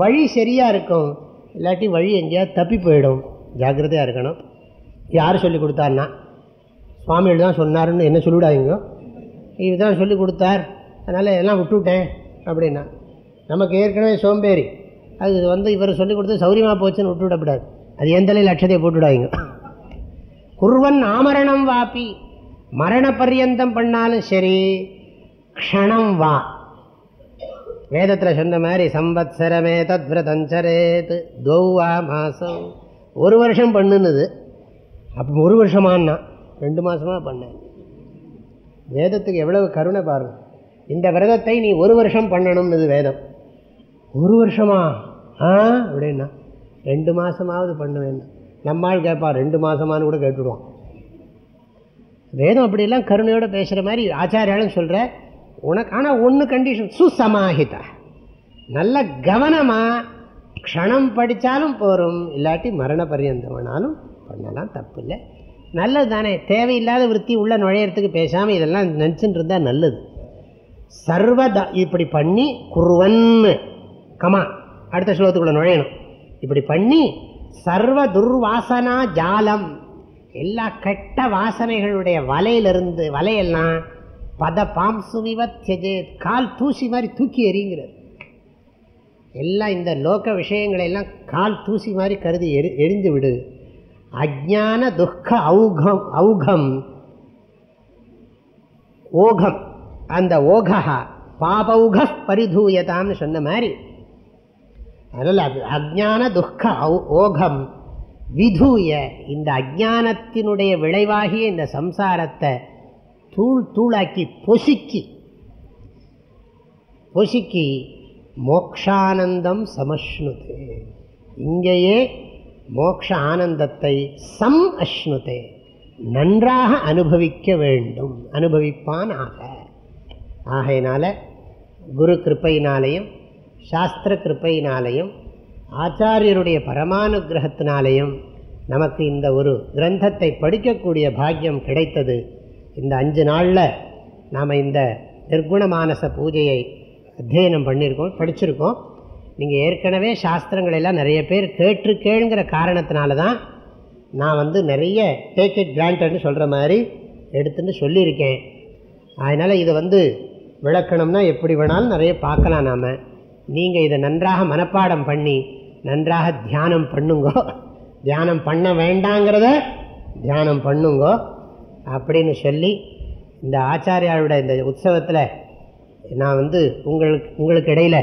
வழி சரியாக இருக்கும். இல்லாட்டி வழி எங்கேயாவது தப்பி போயிடும். ஜாக்கிரதையாக இருக்கணும். யார் சொல்லி கொடுத்தாருன்னா? சுவாமிகள் தான் சொன்னாருன்னு என்ன சொல்லிவிடாதீங்க. இதுதான் சொல்லி கொடுத்தார். அதனால் எல்லாம் விட்டுவிட்டேன் அப்படின்னா நமக்கு ஏற்கனவே சோம்பேறி. அது வந்து இவர் சொல்லிக் கொடுத்து சௌரியமாக போச்சுன்னு விட்டு விடக்கூடாது அது எந்த தலையில் அக்ஷதையை போட்டுவிடாதீங்க. குருவன் ஆமரணம் வாப்பி மரண பர்யந்தம் பண்ணாலும் சரி க்ஷணம் வா. வேதத்தில் சொன்ன மாதிரி சம்பத்சரமே தத்விரதஞ்சரேத் தௌவா மாதம் ஒரு வருஷம் பண்ணுனது. அப்போ ஒரு வருஷமானா ரெண்டு மாதமாக பண்ணேன் வேதத்துக்கு எவ்வளவு கருணை பாருங்கள் இந்த விரதத்தை நீ ஒரு வருஷம் பண்ணணும்னு வேதம். ஒரு வருஷமா? ஆ அப்படின்னா. ரெண்டு மாதமாவது பண்ணுவேன். நம்மால் கேட்பா ரெண்டு மாதமானு கூட கேட்டுடுவான். வேதம் அப்படிலாம் கருணையோடு பேசுகிற மாதிரி ஆச்சாரியாலும் சொல்கிற உனக்கு ஆனால் ஒன்று கண்டிஷன் சுசமாஹிதா நல்ல கவனமாக க்ஷணம் படித்தாலும் போகும் இல்லாட்டி மரண பரியந்தம் வேணாலும் பண்ணலாம் தப்பு இல்லை நல்லது தானே தேவையில்லாத விற்பி உள்ளே நுழையிறதுக்கு பேசாமல் இதெல்லாம் நினச்சின்னு இருந்தால் நல்லது. சர்வதா இப்படி பண்ணி குருவன் கமா அடுத்த ஸ்லோகத்துக்குள்ள நுழையணும். இப்படி பண்ணி சர்வ துர்வாசனா ஜாலம். எல்லா கெட்ட வாசனைகளுடைய வலையிலிருந்து வலையெல்லாம் பத பாம்சுமிவ தியஜே கால் தூசி மாதிரி தூக்கி எறிங்கிறது எல்லாம் இந்த லோக விஷயங்களை எல்லாம் கால் தூசி மாதிரி கருதி எரி எரிந்து விடு. அஜான துக்க ஔகம் ஔகம் ஓகம். அந்த ஓகா பாபௌக பரிதூயதான்னு சொன்ன மாதிரி அதில் அது அஜான துக்க ஓகம். விதூய இந்த அஜானத்தினுடைய விளைவாகிய இந்த சம்சாரத்தை தூள் தூளாக்கி பொசுக்கி. பொசுக்கி மோக்ஷானந்தம் சமஷ்ணுதே. இங்கேயே மோக்ஷ ஆனந்தத்தை சம் அஷ்ணுதே. நன்றாக அனுபவிக்க வேண்டும். அனுபவிப்பான் ஆக. ஆகையினால குரு கிருப்பையினாலேயும் சாஸ்திர கிருப்பையினாலையும் ஆச்சாரியருடைய பரமானுகிரகத்தினாலையும் நமக்கு இந்த ஒரு கிரந்தத்தை படிக்கக்கூடிய பாக்கியம் கிடைத்தது. இந்த அஞ்சு நாளில் நாம் இந்த நிர்குணமானச பூஜையை அத்தியனம் பண்ணியிருக்கோம் படிச்சிருக்கோம். நீங்கள் ஏற்கனவே சாஸ்திரங்கள் எல்லாம் நிறைய பேர் கேட்டிருக்கேங்கிற காரணத்தினால தான் நான் வந்து நிறைய டேக் இட் கிராண்டட்னு சொல்கிற மாதிரி எடுத்துன்னு சொல்லியிருக்கேன். அதனால் இதை வந்து விளக்கணும்னா எப்படி வேணாலும் நிறைய பார்க்கலாம் நாம். நீங்கள் இதை நன்றாக மனப்பாடம் பண்ணி நன்றாக தியானம் பண்ணுங்கோ. தியானம் பண்ண வேண்டாங்கிறத தியானம் பண்ணுங்கோ அப்படின்னு சொல்லி இந்த ஆச்சாரியாரோட இந்த உற்சவத்தில் நான் வந்து உங்களுக்கு உங்களுக்கு இடையில்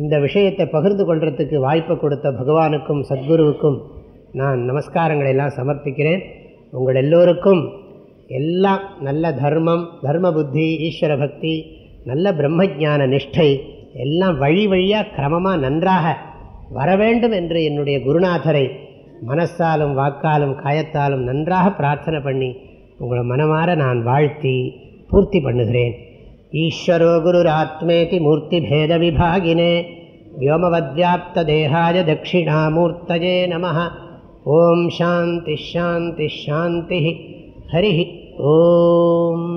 இந்த விஷயத்தை பகிர்ந்து கொள்கிறதுக்கு வாய்ப்பை கொடுத்த பகவானுக்கும் சத்குருவுக்கும் நான் நமஸ்காரங்களை எல்லாம் சமர்ப்பிக்கிறேன். உங்கள் எல்லோருக்கும் எல்லாம் நல்ல தர்மம் தர்ம புத்தி ஈஸ்வர பக்தி நல்ல பிரம்மஜான நிஷ்டை எல்லாம் வழி வழியாக கிரமமாக நன்றாக வர வேண்டும் என்று என்னுடைய குருநாதரை மனசாலும் வாக்காலும் காயத்தாலும் நன்றாக பிரார்த்தனை பண்ணி உங்களை மனமாற நான் வாழ்த்தி பூர்த்தி பண்ணுகிறேன். ஈஸ்வரோ குருராத்மேதி மூர்த்தி பேத விபாகினே. வியோமவத்யாப்த தேகாய தட்சிணாமூர்த்தஜே நம ஓம் சாந்தி ஷாந்தி ஷாந்தி ஹரி ஓம்